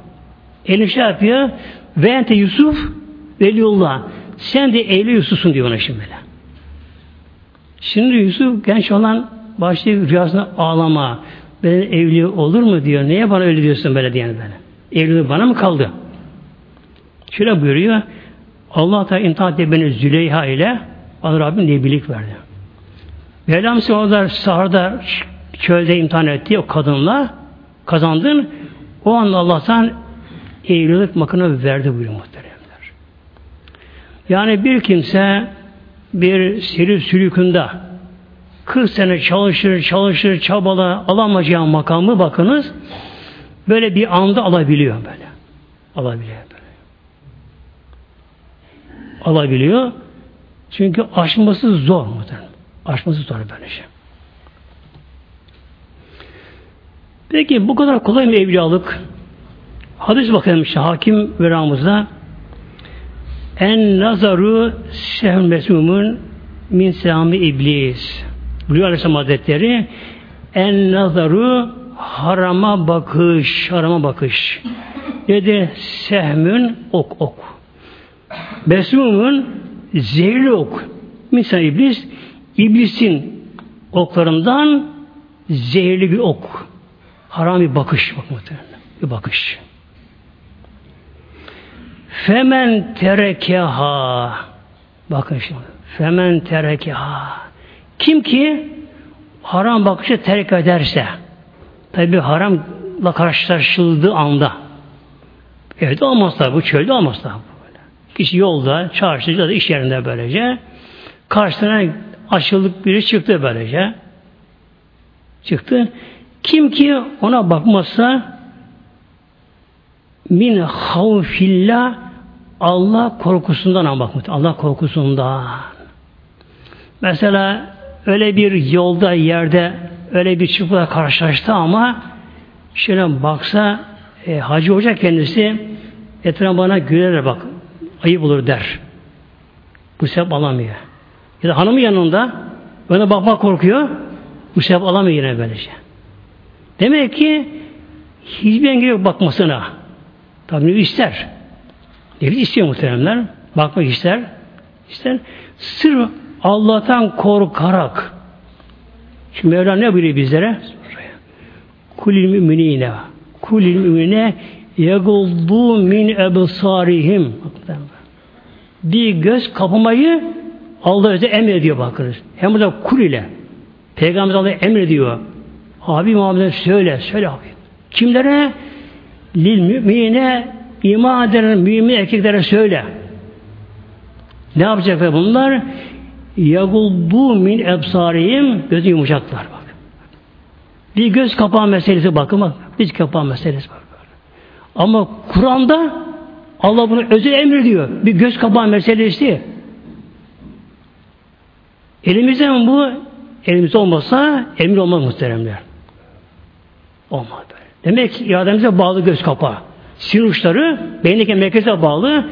Elif şey yapıyor. Ve ente Yusuf Veliullah. Sen de Eyle Yusuf'sun diyor ona şimdi böyle. Şimdi Yusuf genç olan başlıyor rüyasında ağlama. Ben evli olur mu diyor. Neye bana öyle diyorsun böyle diyen böyle. Evliliği bana mı kaldı? Şöyle buyuruyor. Allah Teala imtihan etti beni Züleyha ile bana Rabbim nebilik verdi. Mevlam orada sahada çölde imtihan etti o kadınla kazandın. O anda Allah'tan evlilik makamı verdi buyuruyor muhteremler. Yani bir kimse bir sirif sülükünde 40 sene çalışır, çalışır, çabala alamayacağı makamı bakınız böyle bir anda alabiliyor böyle. Alabiliyor. Alabiliyor. Çünkü aşması zor muhtemelen. Aşması zor böyle şey. Peki bu kadar kolay mı evliyalık? Hadis bakalım işte hakim veramızda en nazaru sehm mesumun min sehami iblis. Buyuruyor Aleyhisselam Hazretleri en nazaru harama bakış, harama bakış. Dedi sehmün ok ok. Mesumun zehirli ok. Misal iblis, iblisin oklarından zehirli bir ok. Haram bir bakış. Bak. Bir bakış. Femen terekeha bakın şimdi. Femen terekeha kim ki haram bakışı terk ederse tabi haramla karşılaşıldığı anda evde olmaz tabi bu çölde olmaz tabi. Kişi yolda, çarşıda, iş yerinde böylece karşısına açıldık biri çıktı böylece çıktı. Kim ki ona bakmazsa min havfillah Allah korkusundan ama bakmak. Allah korkusundan. Mesela öyle bir yolda, yerde öyle bir çıpla karşılaştı ama şöyle baksa e, Hacı Hoca kendisi etrafına bana güler bak. Ayıp olur der. Bu sebep alamıyor. Ya da hanımı yanında bana bakmak korkuyor. Bu sebep alamıyor yine böylece. Demek ki hiçbir engel yok bakmasına. Tabii ister. Nefis istiyor muhteremler. Bakmak ister. ister. Sırf Allah'tan korkarak. Şimdi Mevla ne buyuruyor bizlere? Kulil müminine kulil müminine yeguldu min ebsarihim bir göz kapamayı Allah öze emrediyor bakınız. Hem burada kul ile Peygamber Allah emrediyor. Abi Muhammed söyle, söyle abi. Kimlere? Lil mümine iman eden mümin erkeklere söyle. Ne yapacaklar bunlar? Yaguldu min ebsarihim gözü yumuşaklar bak. Bir göz kapağı meselesi bakın bak. Bir kapağı meselesi bak. Ama Kur'an'da Allah bunu özel emrediyor. Bir göz kapağı meselesi. Elimizde mi bu? Elimizde olmasa emir olmaz muhteremler. Olmaz böyle. Demek irademize bağlı göz kapağı. Sinir uçları beyindeki merkeze bağlı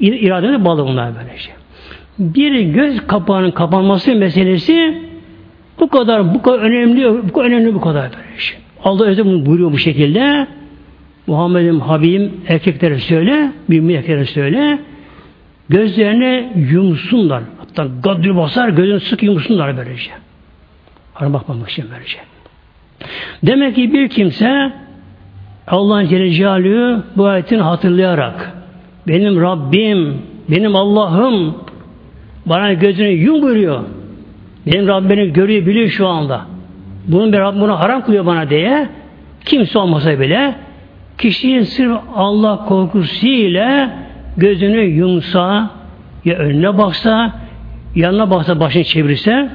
irademize bağlı bunlar böyle şey bir göz kapağının kapanması meselesi bu kadar bu kadar önemli bu kadar önemli bu kadar böyle şey. Allah bunu buyuruyor bu şekilde. Muhammed'im Habibim erkeklere söyle, mümin erkeklere söyle. Gözlerine yumsunlar. Hatta gadri basar, gözünü sık yumsunlar böylece. Ara bakmamak için böylece. Demek ki bir kimse Allah'ın Celle Celaluhu bu ayetini hatırlayarak benim Rabbim, benim Allah'ım Bana gözünü yum buyuruyor. Benim Rabbim beni görüyor, biliyor şu anda. Bunun bir Rabbim bunu haram kılıyor bana diye kimse olmasa bile kişinin sırf Allah korkusuyla gözünü yumsa ya önüne baksa yanına baksa başını çevirse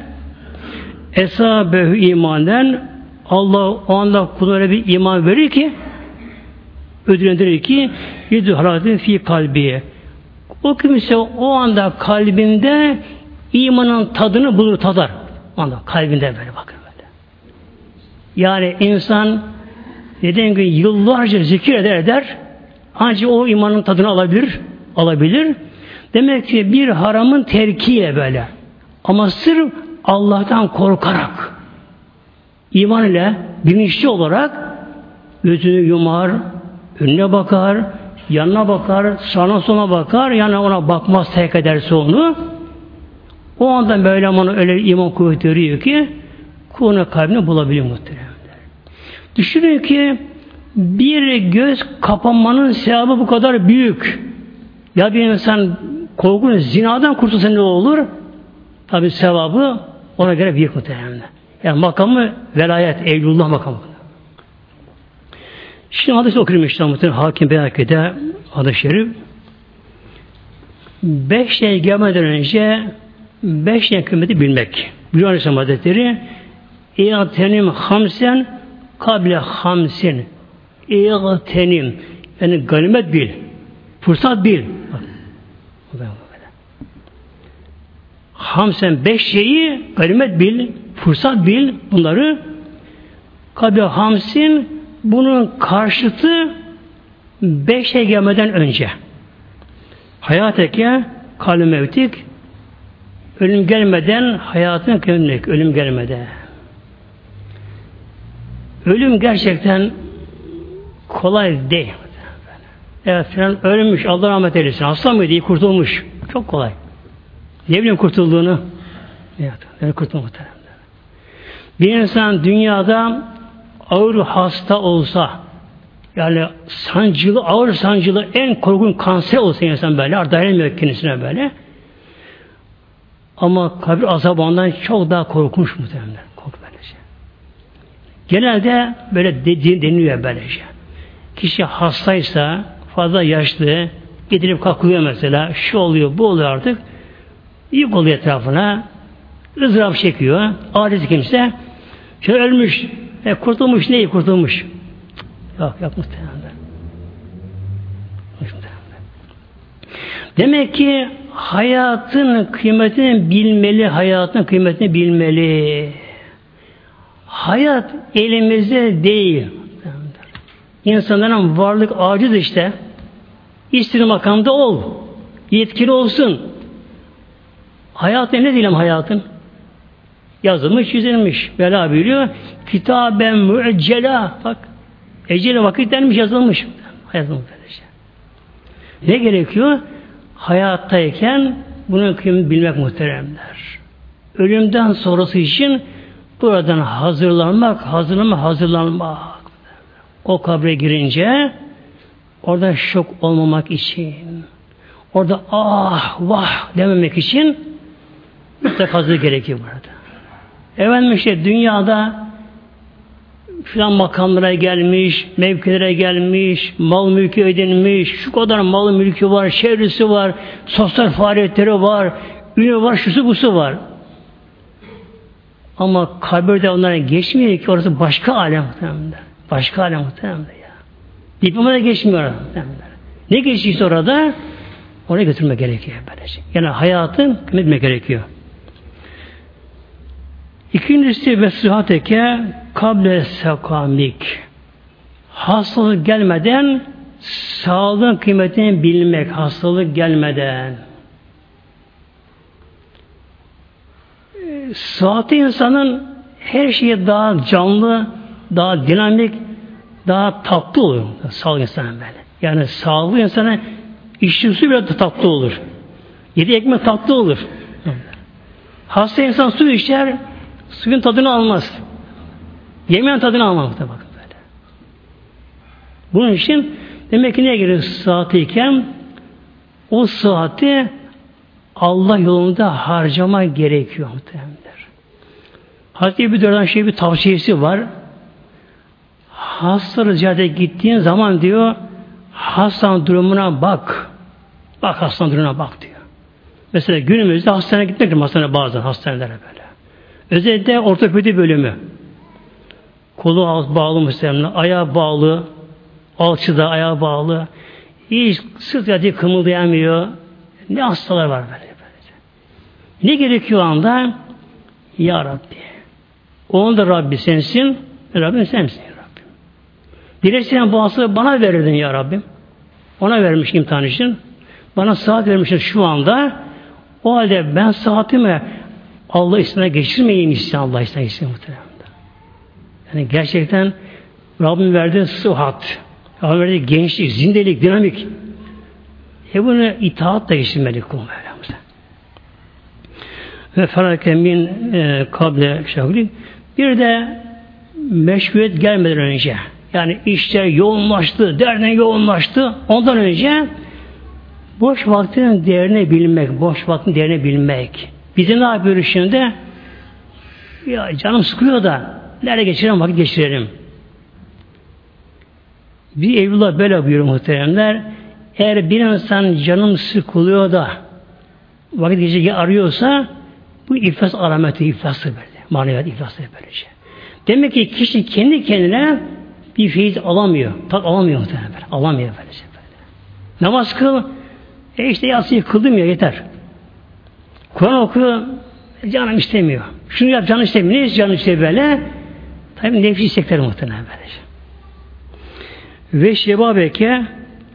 esabehü imanen Allah o anda kuluna bir iman verir ki ödüllendirir ki yedü halatin fi kalbiye. O kimse o anda kalbinde imanın tadını bulur tadar. O anda kalbinde böyle bakın böyle. Yani insan dediğim gibi yıllarca zikir eder eder ancak o imanın tadını alabilir alabilir. Demek ki bir haramın terkiye böyle. Ama sırf Allah'tan korkarak iman ile bilinçli olarak gözünü yumar, önüne bakar, yanına bakar, sağına sola bakar, yani ona bakmaz terk ederse onu o anda Mevlam ona öyle iman kuvveti veriyor ki kulunu kalbini bulabiliyor muhtemelen. Düşünün ki bir göz kapanmanın sevabı bu kadar büyük. Ya bir insan korkun zinadan kurtulsa ne olur? Tabi sevabı ona göre büyük muhtemelen. Yani makamı velayet, evlullah makamı. Şimdi hadis okuyorum işte muhtemelen Hakim Beyaki'de hadis-i şerif. Beş şey gelmeden önce beş şey kıymeti bilmek. Buyuruyor Aleyhisselam Hazretleri İğtenim hamsen kable hamsin İğtenim yani ganimet bil. Fırsat bil. Hamsen beş şeyi ganimet bil, fırsat bil bunları. Kabe hamsin bunun karşıtı beş şey gelmeden önce. Hayat eke kalü mevtik ölüm gelmeden hayatın kıymetlik ölüm gelmeden. Ölüm gerçekten kolay değil. Evet falan ölmüş. Allah rahmet eylesin. Hasta mıydı? İyi kurtulmuş. Çok kolay. Ne bileyim kurtulduğunu? Evet. Yani kurtulmuş. Bir insan dünyada ağır hasta olsa yani sancılı, ağır sancılı en korkun kanser olsa insan böyle, dayanamıyor kendisine böyle. Ama kabir azabından çok daha korkunç muhtemelen. Genelde böyle de, deniliyor böylece. Kişi hastaysa, fazla yaşlı, gidilip kalkıyor mesela, şu oluyor, bu oluyor artık. Yük oluyor etrafına, ızdırap çekiyor, aciz kimse, şöyle ölmüş, e, kurtulmuş, neyi kurtulmuş? Yok, yok muhtemelen. Demek ki hayatın kıymetini bilmeli, hayatın kıymetini bilmeli. Hayat elimizde değil. İnsanların varlık aciz işte. İstiri makamda ol. Yetkili olsun. Hayatın ne diyelim hayatın? Yazılmış, çizilmiş. Bela biliyor. Kitaben müeccela. Bak. Ecele vakit denmiş, yazılmış. Yazılmış. Ne gerekiyor? Hayattayken bunun kıymetini bilmek muhteremler. Ölümden sonrası için buradan hazırlanmak, hazırlanmak, hazırlanmak. O kabre girince orada şok olmamak için, orada ah vah dememek için mutlaka hazır gerekiyor burada. Efendim işte dünyada filan makamlara gelmiş, mevkilere gelmiş, mal mülkü edinmiş, şu kadar mal mülkü var, çevresi var, sosyal faaliyetleri var, ünü var, şusu busu var. Ama kabirde onlara geçmiyor ki orası başka alem muhtemelen. Başka alem muhtemelen ya. Diploma da geçmiyor muhtemelen. Ne geçtiyse orada oraya götürme gerekiyor böylece. Yani hayatın kıymetme gerekiyor. İkincisi ve sıhhateke kable sekamik. Hastalık gelmeden sağlığın kıymetini bilmek, hastalık gelmeden. Sıhhatli insanın her şeyi daha canlı, daha dinamik, daha tatlı olur. Sağlık insanın böyle. Yani sağlıklı insana içtiği su bile tatlı olur. Yedi ekmek tatlı olur. Hasta insan su içer, suyun tadını almaz. Yemeğin tadını almaz bakın böyle. Bunun için demek ki neye gelir saatiyken o saati Allah yolunda harcama gerekiyor muhtemelenler. Hazreti Ebu Dörden şey bir tavsiyesi var. Hasta ziyarete gittiğin zaman diyor hastanın durumuna bak. Bak hastanın durumuna bak diyor. Mesela günümüzde hastaneye gitmek lazım hastane bazen hastanelere böyle. Özellikle ortopedi bölümü. Kolu bağlı muhtemelen, ayağı bağlı, alçıda ayağı bağlı. Hiç sırt yatı kımıldayamıyor. Ne hastalar var böyle. Böylece. Ne gerekiyor anda? Ya Rabbi. Onun da Rabbi sensin, Rabbim sensin ya Rabbim. Dilersen bu hastalığı bana verirdin ya Rabbim. Ona vermiş imtihan için. Bana saat vermişsin şu anda. O halde ben saatimi Allah ismine geçirmeyeyim isteyen Allah ismine geçirmeyeyim muhtemelen. Yani gerçekten Rabbim verdiği sıhhat, Rabbim verdiği gençlik, zindelik, dinamik. E bunu itaat da geçirmeli kul Mevlamıza. Ve ferake min e, kable şahli. Bir de meşguliyet gelmeden önce yani işte yoğunlaştı, derden yoğunlaştı. Ondan önce boş vaktinin değerini bilmek, boş vaktin değerini bilmek. Bizi ne yapıyor şimdi? Ya canım sıkıyor da nerede geçirelim vakit geçirelim. Bir evlullah böyle buyuruyor muhteremler. Eğer bir insan canım sıkılıyor da vakit geçici arıyorsa bu iflas alameti iflası böyle. Maneviyat iflası böylece. Demek ki kişi kendi kendine bir feyiz alamıyor. Tak alamıyor muhtemelen. Alamıyor böylece. Böyle. Namaz kıl. E işte yatsıyı kıldım ya yeter. Kur'an oku. Canım istemiyor. Şunu yap canım istemiyor. Ne canım istemiyor böyle? Tabi nefsi istekleri muhtemelen böylece. Ve şebabeke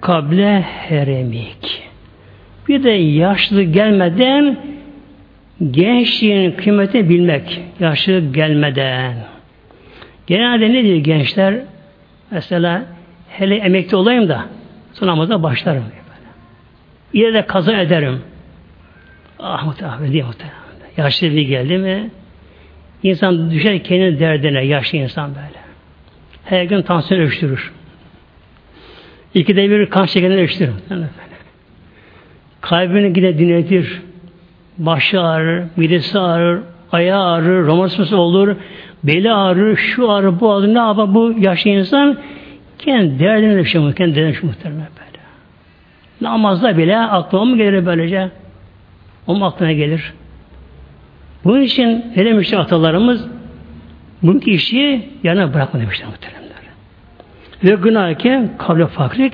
kable heremik. Bir de yaşlı gelmeden gençliğin kıymeti bilmek. Yaşlı gelmeden. Genelde ne diyor gençler? Mesela hele emekli olayım da sonra namaza başlarım. Böyle. İleride kaza ederim. Ah muhtemelen diye muhtemelen. Yaşlı bir geldi mi insan düşer kendi derdine yaşlı insan böyle. Her gün tansiyon ölçtürür. İkide bir kan şekerini ölçtürür. Kalbini yine dinletir. Başı ağrır, midesi ağrır, ayağı ağrır, romatizması olur, beli ağrır, şu ağrır, bu ağrır, ne yapar bu yaşlı insan? Kendi derdine düşüyor, kendi derdine düşüyor muhtemelen böyle. Namazda bile aklıma mı gelir böylece? O mu aklına gelir? Bunun için ne demişler atalarımız? Bu işi yana bırakma demişler muhteremler. Ve günahken kavle fakrik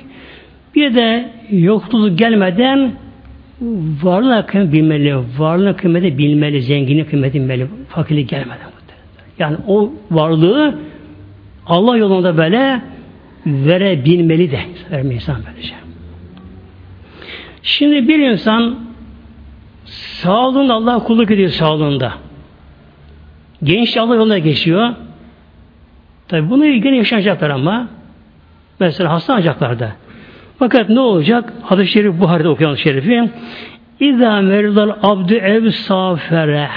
bir de yokluluk gelmeden varlığına kıymet bilmeli, varlığına kıymeti bilmeli, zenginlik kıymeti bilmeli, fakirlik gelmeden. Yani o varlığı Allah yolunda böyle verebilmeli de verme insan böylece. Şimdi bir insan sağlığında Allah kulluk ediyor sağlığında. Genç Allah yolunda geçiyor. Tabi bunu ilgili yaşanacaklar ama mesela hastalanacaklar da. Fakat ne olacak? Hadis-i Şerif Buhari'de okuyan şerifi İzâ meridal abdü ev safere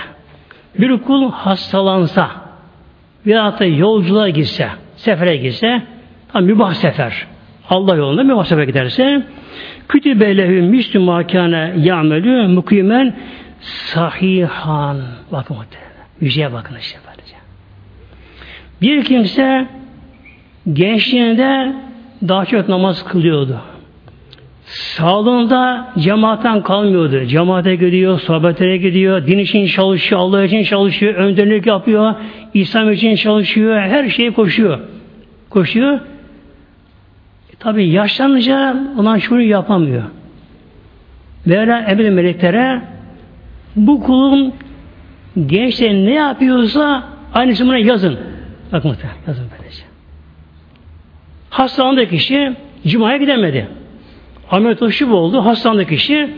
bir kul hastalansa veya da yolculuğa gitse, sefere gitse tam mübah sefer. Allah yolunda mübah sefer giderse kütübe lehü mislü makâne ya'melü mukimen sahihan. Bakın muhtemelen. Müjdeye bakın işte böylece. Bir kimse gençliğinde daha çok namaz kılıyordu. Sağlığında cemaatten kalmıyordu. Cemaate gidiyor, sohbetlere gidiyor, din için çalışıyor, Allah için çalışıyor, önderlik yapıyor, İslam için çalışıyor, her şeye koşuyor. Koşuyor. E, Tabi yaşlanınca olan şunu yapamıyor. Mevla emri meleklere bu kulun gençler ne yapıyorsa aynısını buna yazın. Bakın yazın böylece. Hastalandı kişi Cuma'ya gidemedi. Ameliyat oluşu oldu. Hastalandı kişi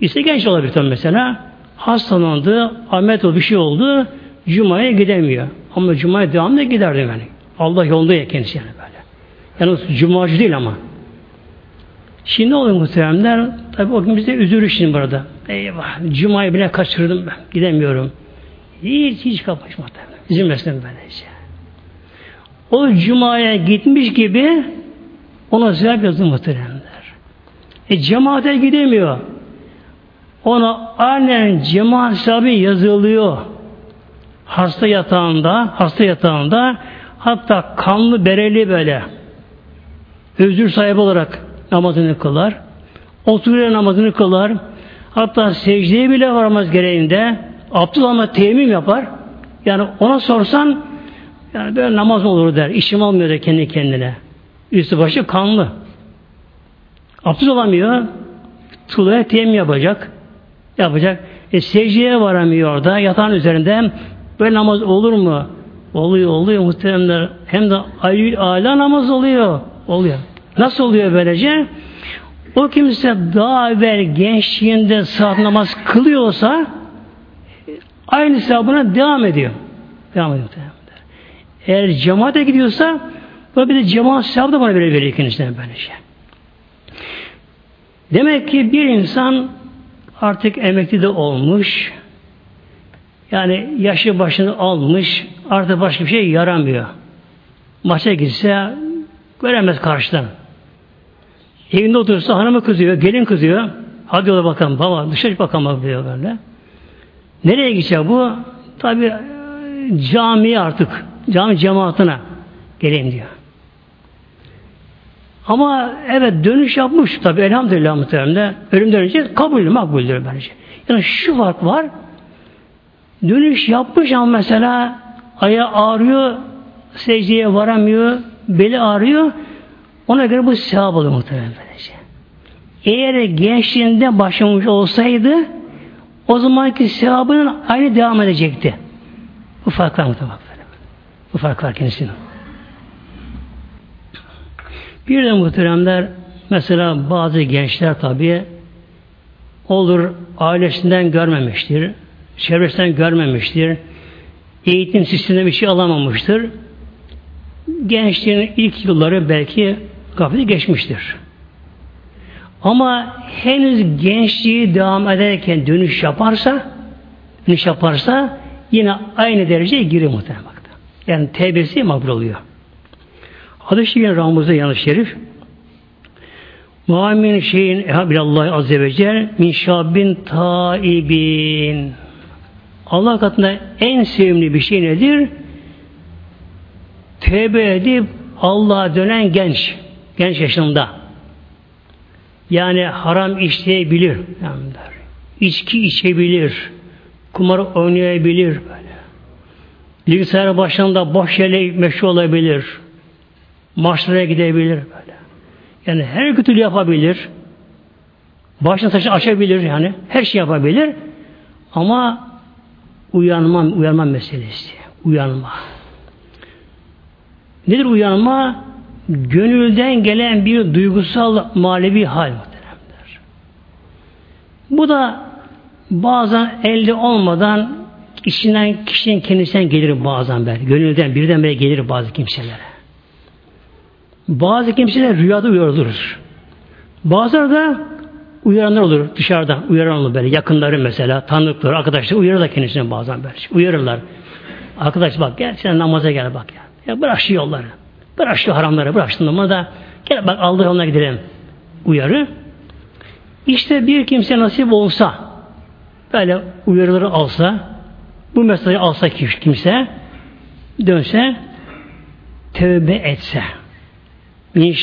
ise genç olabilir tabii mesela. Hastalandı, ameliyat oldu, bir şey oldu. Cuma'ya gidemiyor. Ama Cuma'ya devamlı giderdi yani. Allah yolunda ya kendisi yani böyle. Yani Cuma'cı değil ama. Şimdi ne oluyor muhteremler? Tabi o gün bize üzülür şimdi burada. Eyvah, Cuma'yı bile kaçırdım ben. Gidemiyorum. Hiç hiç kapışmadı. Üzülmesin böylece. O Cuma'ya gitmiş gibi ona sevap yazdı muhteremler. E cemaate gidemiyor. ona aynen cemaat sahibi yazılıyor. Hasta yatağında, hasta yatağında hatta kanlı bereli böyle özür sahibi olarak namazını kılar. Oturuyor namazını kılar. Hatta secdeye bile varamaz gereğinde abdest alma temim yapar. Yani ona sorsan yani böyle namaz olur der. İşim olmuyor der kendi kendine. Üstü başı kanlı. Abdest olamıyor. Tulaya temim yapacak. Yapacak. E, secdeye varamıyor da yatağın üzerinde böyle namaz olur mu? Oluyor, oluyor muhteremler. Hem de ayrı ala namaz oluyor. Oluyor. Nasıl oluyor böylece? O kimse daha evvel gençliğinde saat namaz kılıyorsa aynı sevabına devam ediyor. Devam ediyor. Eğer cemaate gidiyorsa böyle bir de cemaat sevabı da bana veriyor kendisine böylece. Demek ki bir insan artık emekli de olmuş, yani yaşı başını almış, artık başka bir şey yaramıyor. Maça gitse göremez karşıdan. Evinde otursa hanımı kızıyor, gelin kızıyor. Hadi yola bakalım baba dışarı bakalım diyor böyle. Nereye gidecek bu? Tabi camiye artık. Cami cemaatine geleyim diyor. Ama evet dönüş yapmış tabi elhamdülillah muhtemelen. Ölümden önce kabul makbuldür bence. Yani şu fark var. Dönüş yapmış ama mesela aya ağrıyor, secdeye varamıyor, beli ağrıyor. Ona göre bu sevap olur muhtemelen böylece. Eğer gençliğinde başlamış olsaydı o zamanki sevabının aynı devam edecekti. Bu farklar muhtemelen. Bu farklar kendisinin. Bir de muhteremler mesela bazı gençler tabi olur ailesinden görmemiştir, çevresinden görmemiştir, eğitim sisteminde bir şey alamamıştır. Gençliğin ilk yılları belki gaflete geçmiştir. Ama henüz gençliği devam ederken dönüş yaparsa dönüş yaparsa yine aynı dereceye giriyor muhtemelen. Yani tevbesi makbul oluyor. Hadis-i Şerif Ramazan yanlış şerif Muhammin şeyin bilallah azze ve cel min şabin taibin Allah katında en sevimli bir şey nedir? Tevbe edip Allah'a dönen genç. Genç yaşında. Yani haram işleyebilir. Yani içki içebilir. Kumar oynayabilir böyle. Bilgisayar başında boş yerle meşhur olabilir. Maçlara gidebilir böyle. Yani her kötülüğü yapabilir. Başını saçını açabilir yani. Her şey yapabilir. Ama uyanma, uyanma meselesi. Uyanma. Nedir uyanma? Gönülden gelen bir duygusal manevi hal muhteremler. Bu da bazen elde olmadan içinden kişinin kendisinden gelir bazen belki. Gönülden birdenbire gelir bazı kimselere. Bazı kimseler rüyada uyarılır. Bazıları da uyaranlar olur dışarıdan. Uyaran olur böyle. Yakınları mesela, tanıdıkları, arkadaşlar uyarırlar kendisine bazen böyle. Uyarırlar. Arkadaş bak gel sen namaza gel bak ya. Ya bırak şu yolları. Bırak şu haramları, bırak şu da gel bak Allah yoluna gidelim. Uyarı. İşte bir kimse nasip olsa böyle uyarıları alsa bu mesajı alsa kimse dönse tövbe etse min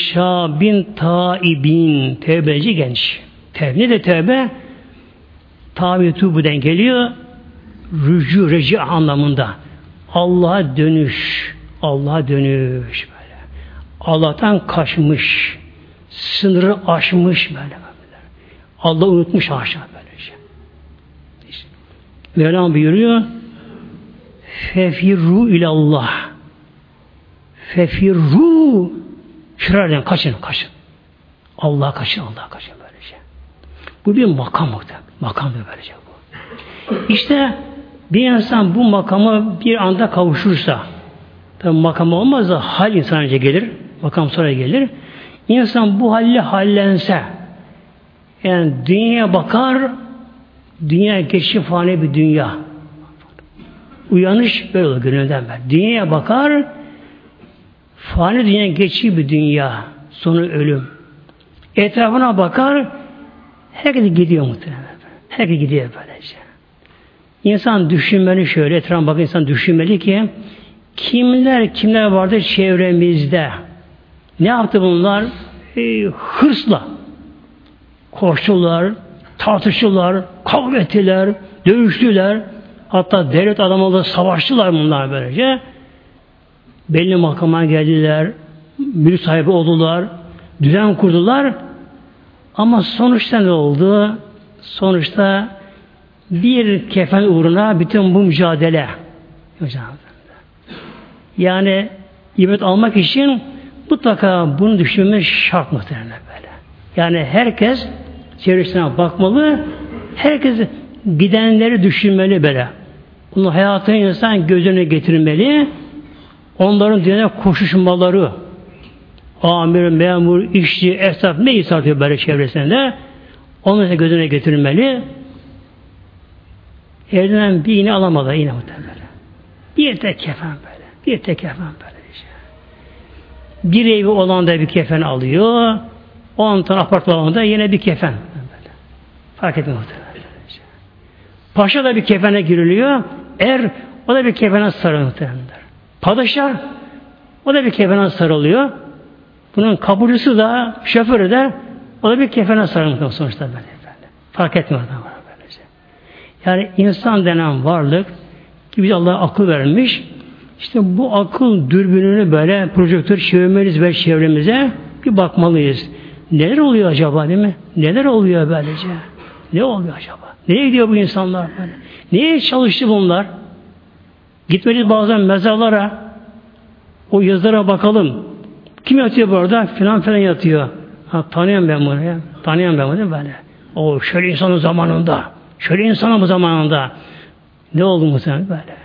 bin taibin tevbeci genç. Tevbe ne de tevbe? Tabi tubuden geliyor. Rücu, reci anlamında. Allah'a dönüş. Allah'a dönüş böyle. Allah'tan kaçmış. Sınırı aşmış böyle. böyle. Allah unutmuş aşağı böylece. İşte. Mevlam buyuruyor Fefirru ilallah Fefirru Firarden kaçın, kaçın. Allah'a kaçın, Allah'a kaçın böylece. Bu bir makam muhtemelen. Makam böylece bu. İşte bir insan bu makamı bir anda kavuşursa tabi makam olmaz da hal insan önce gelir. Makam sonra gelir. İnsan bu halle hallense yani dünyaya bakar dünya geçici fani bir dünya. Uyanış böyle olur gönülden ben. Dünyaya bakar Fani dünya geçici bir dünya. Sonu ölüm. Etrafına bakar herkes gidiyor muhtemelen. Herkes gidiyor böylece. İnsan düşünmeli şöyle, etrafına bakın insan düşünmeli ki kimler kimler vardır çevremizde. Ne yaptı bunlar? E, hırsla koştular, tartıştılar, kavga ettiler, dövüştüler. Hatta devlet adamıyla savaştılar bunlar böylece. Belli makama geldiler, mülk sahibi oldular, düzen kurdular. Ama sonuçta ne oldu? Sonuçta bir kefen uğruna bütün bu mücadele. Yani ibadet almak için mutlaka bunu düşünmemiz şart muhtemelen böyle. Yani herkes çevresine bakmalı, herkes gidenleri düşünmeli böyle. Bunu hayatını insan gözüne getirmeli. Onların dünyaya koşuşmaları, amir, memur, işçi, esnaf ne artıyor böyle çevresinde onları gözüne getirmeli. Evden bir iğne alamadı iğne muhtemelen. Bir tek kefen böyle. Bir tek kefen böyle. Işte. Bir evi olan da bir kefen alıyor. On tane apartmanda yine bir kefen. Böyle. Fark etmiyor muhtemelen. Paşa da bir kefene giriliyor. Er o da bir kefene sarılıyor muhtemelen. Padişah o da bir kefene sarılıyor. Bunun kapıcısı da şoförü de o da bir kefene sarılıyor sonuçta böyle. böyle. Fark etmiyor adam. Yani insan denen varlık ki biz Allah'a akıl vermiş. İşte bu akıl dürbününü böyle projektör çevirmeliyiz ve çevremize bir bakmalıyız. Neler oluyor acaba değil mi? Neler oluyor böylece? Ne oluyor acaba? Nereye gidiyor bu insanlar böyle? Neye çalıştı bunlar? Gitmeliyiz bazen mezarlara. O yazılara bakalım. Kim yatıyor bu arada? Filan filan yatıyor. Ha, tanıyorum ben bunu ya. Tanıyorum ben bunu böyle? O şöyle insanın zamanında. Şöyle insanın bu zamanında. Ne oldu muhtemelen böyle?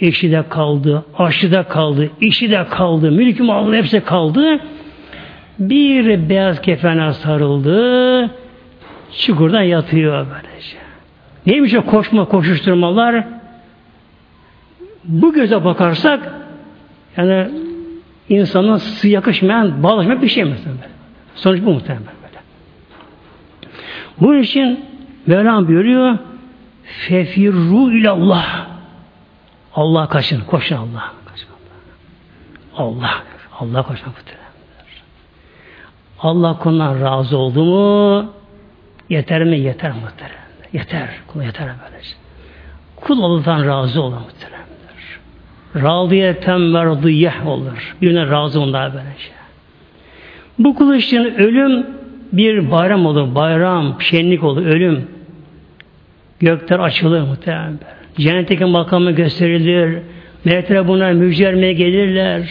Eşi de kaldı, aşı da kaldı, işi de kaldı, mülkü malı hepsi kaldı. Bir beyaz kefene sarıldı. Çukurda yatıyor böylece. Neymiş o koşma, koşuşturmalar? Bu göze bakarsak yani insana yakışmayan, bağlaşmayan bir şey muhtemelen. Sonuç bu muhtemelen böyle. Bunun için Mevlam buyuruyor Fefirru ile Allah. Allah kaçın, koşun Allah. Kaçın Allah. Allah, Allah koşun. Allah kulundan razı oldu mu yeter mi? Yeter muhterem. Yeter. Kul yeter böylece. Kul Allah'tan razı olur muhteremdir. Radiyeten merdiyeh olur. Birine razı onlar böylece. Bu kul için ölüm bir bayram olur. Bayram, şenlik olur. Ölüm. Gökler açılır muhtemelen. Cennetteki makamı gösterilir. Melekler bunlar müjde gelirler.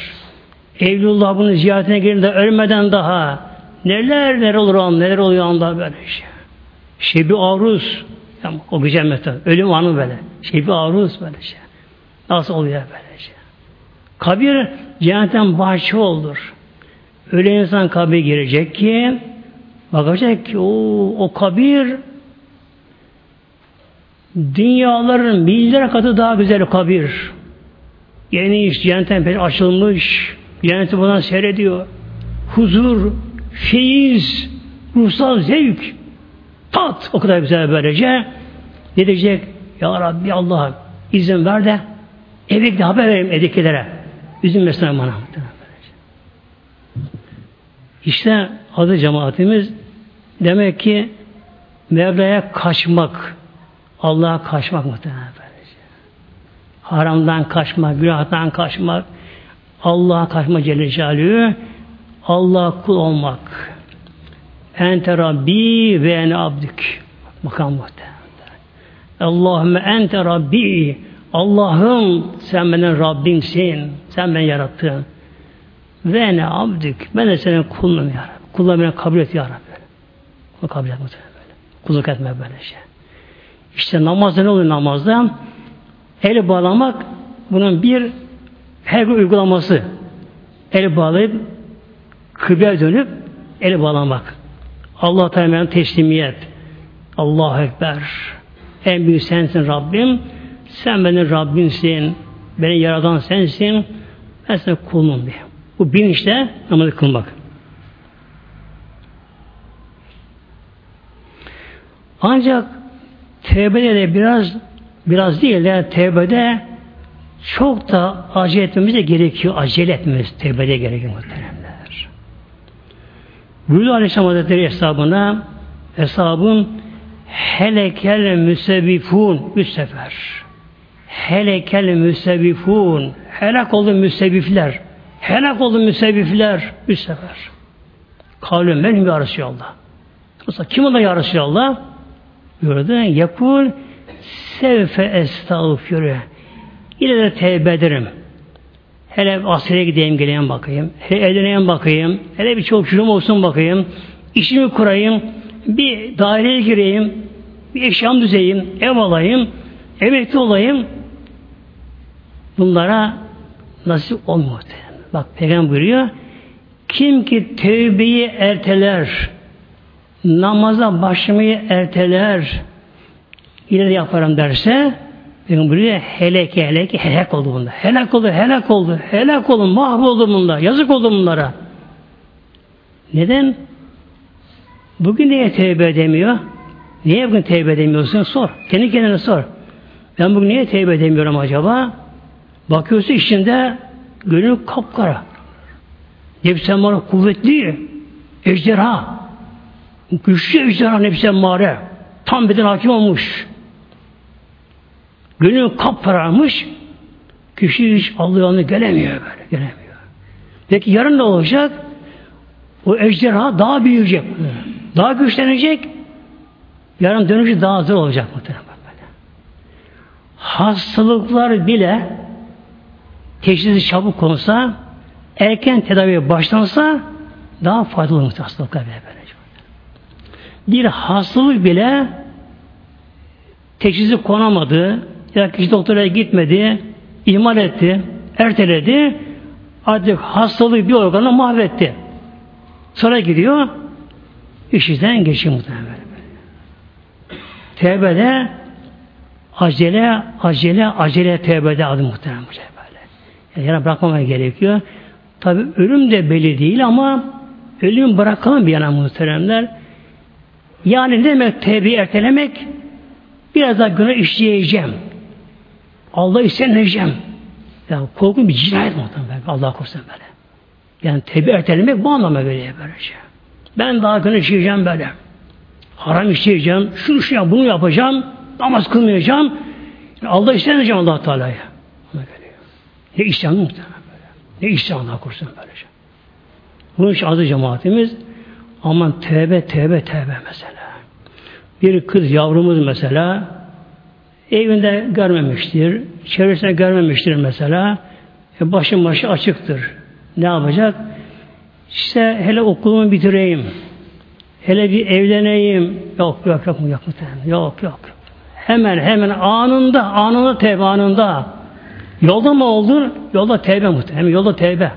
Evlullah bunu ziyaretine gelir ölmeden daha Neler neler olur an, neler oluyor anda böyle şey. Şebi aruz. Yani o güzel metot. Ölüm anı böyle. Şebi aruz böyle şey. Nasıl oluyor böyle şey. Kabir cennetten bahçe olur. Öyle insan kabir girecek ki bakacak ki o, o kabir dünyaların milyar katı daha güzel kabir. Yeni iş cennetten açılmış. Cenneti buradan seyrediyor. Huzur, feyiz, ruhsal zevk, tat o kadar güzel böylece. Ne diyecek? Ya Rabbi Allah izin ver de eve de haber vereyim evdekilere. Üzülmesin bana. İşte adı cemaatimiz demek ki Mevla'ya kaçmak, Allah'a kaçmak muhtemelen böylece. Haramdan kaçmak, günahtan kaçmak, Allah'a kaçmak Celle Celaluhu Allah kul olmak. Ente Rabbi ve ene abdük. Makam muhtemelen. Allahümme ente Rabbi. Allah'ım sen benim Rabbimsin. Sen beni yarattın. Ve ene abdük. Ben de senin kulunum ya Rabbi. Kullar beni kabul et ya Rabbi. Bunu kabul et muhtemelen böyle. Kulluk etme böyle şey. İşte namazda ne oluyor namazda? El bağlamak bunun bir her bir uygulaması. El bağlayıp kıble dönüp el bağlamak. Allah Teala'nın teslimiyet. Allahu Ekber. En büyük sensin Rabbim. Sen benim Rabbimsin. Beni yaradan sensin. Ben sana kulum diye. Bu bilinçle namazı kılmak. Ancak tevbede de biraz biraz değil de tevbede çok da acele etmemiz de gerekiyor. Acele etmemiz tevbede gerekiyor muhteremler. Buyurdu Aleyhisselam Hazretleri hesabına hesabın helekel müsebifun üç sefer. Helekel müsebifun helak oldu müsebifler. Helak oldu müsebifler üç sefer. Kavlüm benim ya Resulallah. Mesela kim ola ya Resulallah? Buyurdu. Yakul sevfe estağfirü. Yine de tevbe ederim. Hele askere gideyim geleyim bakayım. Hele evleneyim bakayım. Hele bir çok çocuğum olsun bakayım. İşimi kurayım. Bir daireye gireyim. Bir eşyam düzeyim. Ev alayım. Emekli olayım. Bunlara nasip olmuyor. Bak Peygamber buyuruyor. Kim ki tevbeyi erteler, namaza başlamayı erteler, ileri yaparım derse, benim buraya heleke heleke helak oldu bunda. Helak oldu, helak oldu, helak oldu, mahvoldu bunda. Yazık oldu bunlara. Neden? Bugün niye tevbe edemiyor? Niye bugün tevbe edemiyorsun? Sor. Kendi kendine sor. Ben bugün niye tevbe edemiyorum acaba? Bakıyorsun içinde gönül kapkara. Nefse mare kuvvetli. Ejderha. Güçlü ejderha nefse mare. Tam beden hakim olmuş. Gönül kapkararmış. Kişi hiç Allah'ını gelemiyor böyle. Gelemiyor. Peki yarın ne olacak? O ejderha daha büyüyecek. Daha güçlenecek. Yarın dönüşü daha zor olacak muhtemelen. Hastalıklar bile teşhisi çabuk konsa erken tedaviye başlansa daha faydalı olur hastalıklar bile. Bir hastalık bile teşhisi konamadı, ya kişi doktora gitmedi, ihmal etti, erteledi, artık hastalığı bir organı mahvetti. Sonra gidiyor, işinden geçiyor muhtemelen. Tevbede acele, acele, acele tevbede adı muhtemelen böyle. Yani yana bırakmamaya gerekiyor. Tabi ölüm de belli değil ama ölüm bırakalım bir yana muhteremler. Yani ne demek tevbe ertelemek? Biraz daha günah işleyeceğim. Allah isteneceğim. Ya korkunç bir cinayet muhtemelen. Allah korusun böyle. Yani tevbe ertelemek bu anlama geliyor böylece. Ben daha günah işleyeceğim böyle. Haram işleyeceğim. Şunu şunu bunu yapacağım. Namaz kılmayacağım. Yani Allah isteneceğim allah Teala'ya. Ne işcan muhtemelen böyle. Ne işcan Allah korusun böylece. Bunun için adı cemaatimiz aman tevbe tevbe tevbe mesela. Bir kız yavrumuz mesela evinde görmemiştir, çevresinde görmemiştir mesela. E başın başı açıktır. Ne yapacak? İşte hele okulumu bitireyim. Hele bir evleneyim. Yok yok yok yok yok yok. Hemen hemen anında anında tevbe anında. Yolda mı oldu? Yolda tevbe muhtemelen. Yolda tevbe.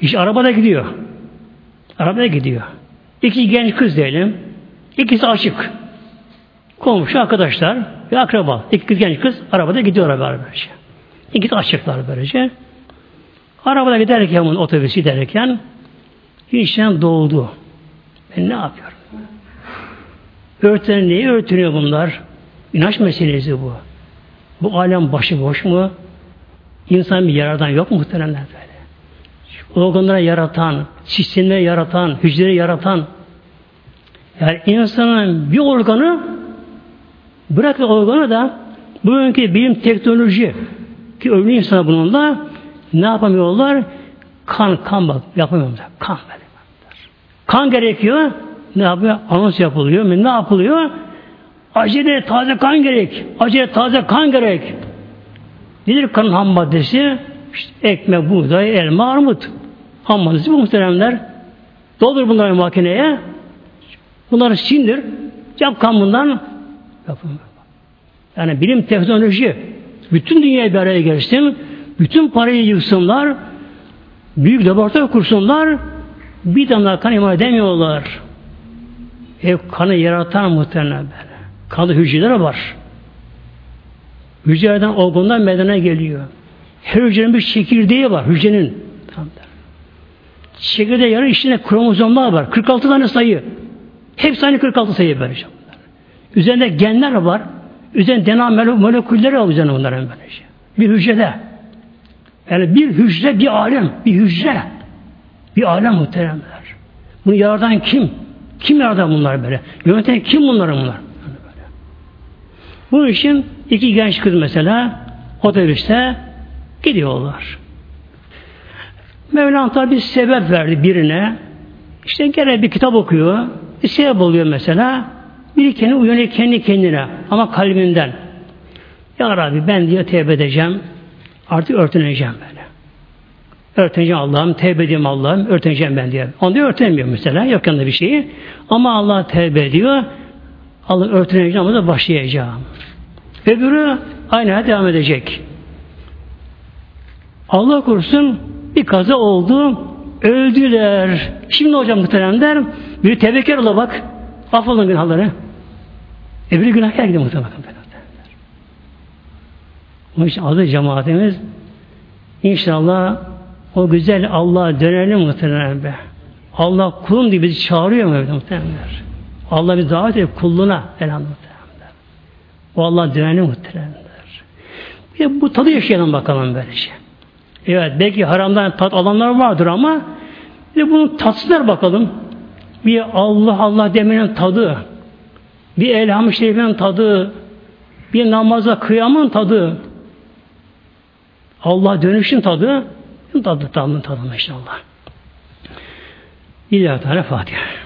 Kişi arabada gidiyor. Arabada gidiyor. İki genç kız diyelim. İkisi açık. Komşu arkadaşlar ve akraba. İki kız genç kız arabada gidiyor böylece. İkisi açıklar böylece. Arabada giderken bunun otobüs giderken içten doğdu. Ben ne yapıyorum? Örtünen neyi örtünüyor bunlar? İnanç meselesi bu. Bu alem başıboş mu? İnsan bir yaradan yok mu muhteremler böyle? Organları yaratan, sistemleri yaratan, hücreleri yaratan yani insanın bir organı bırak organı da bugünkü bilim teknoloji ki ölü insana bununla ne yapamıyorlar? Kan, kan bak yapamıyorlar. Kan böyle. Kan gerekiyor. Ne yapıyor? Anons yapılıyor. Ne yapılıyor? Acele taze kan gerek. Acele taze kan gerek. Nedir kanın ham maddesi? İşte ekmek, buğday, elma, armut. Ham maddesi bu muhteremler. Doldur bunları makineye. Bunları sindir. Yap kan bundan. Yapın. Yani bilim teknoloji bütün dünyayı bir araya gelsin. Bütün parayı yıksınlar. Büyük laboratuvar kursunlar. Bir damla kan imal edemiyorlar. Ev kanı yaratan muhtemelen. Kanlı hücreler var. Hücrelerden organlar meydana geliyor. Her hücrenin bir çekirdeği var hücrenin. Çekirdeği yarın içinde kromozomlar var. 46 tane sayı. Hepsi aynı 46 sayı böylece. Üzerinde genler var. Üzerinde DNA molekülleri var üzerinde onların böylece. Bir hücrede. Yani bir hücre bir alem. Bir hücre. Bir alem muhteremler. Bunu yaratan kim? Kim yaradan bunlar böyle? Yöneten kim bunlar bunlar? Bunun için iki genç kız mesela otobüste gidiyorlar. Mevlana tabi sebep verdi birine. İşte gene bir kitap okuyor. Bir sebep oluyor mesela. Biri kendi uyanıyor kendi kendine ama kalbinden. Ya Rabbi ben diye tevbe edeceğim. Artık örtüneceğim böyle. Örtüneceğim Allah'ım, tevbe edeyim Allah'ım, örtüneceğim ben diye. Onu diyor örtünemiyor mesela, yok yanında bir şeyi. Ama Allah tevbe ediyor. Allah örtüneceğim ama da başlayacağım. Öbürü aynı hayat devam edecek. Allah korusun bir kaza oldu, öldüler. Şimdi hocam muhteremler, bir tevekkül ola bak, affolun günahları. Öbürü günah gidiyor muhtemelen. Onun için adı cemaatimiz inşallah o güzel Allah'a dönelim muhtemelen be. Allah kulum diye bizi çağırıyor mu muhtemelenler? Allah bizi davet ediyor kulluğuna elhamdülillah. O Allah dönelim muhtemelenler. Bir bu tadı yaşayalım bakalım böylece. Evet belki haramdan tat alanlar vardır ama bir bunun tatsınlar bakalım. Bir Allah Allah demenin tadı, bir elham-ı şerifin tadı, bir namaza kıyamın tadı, Allah dönüşün tadı, tadı tadı tadı inşallah. İlahi Teala Fatiha.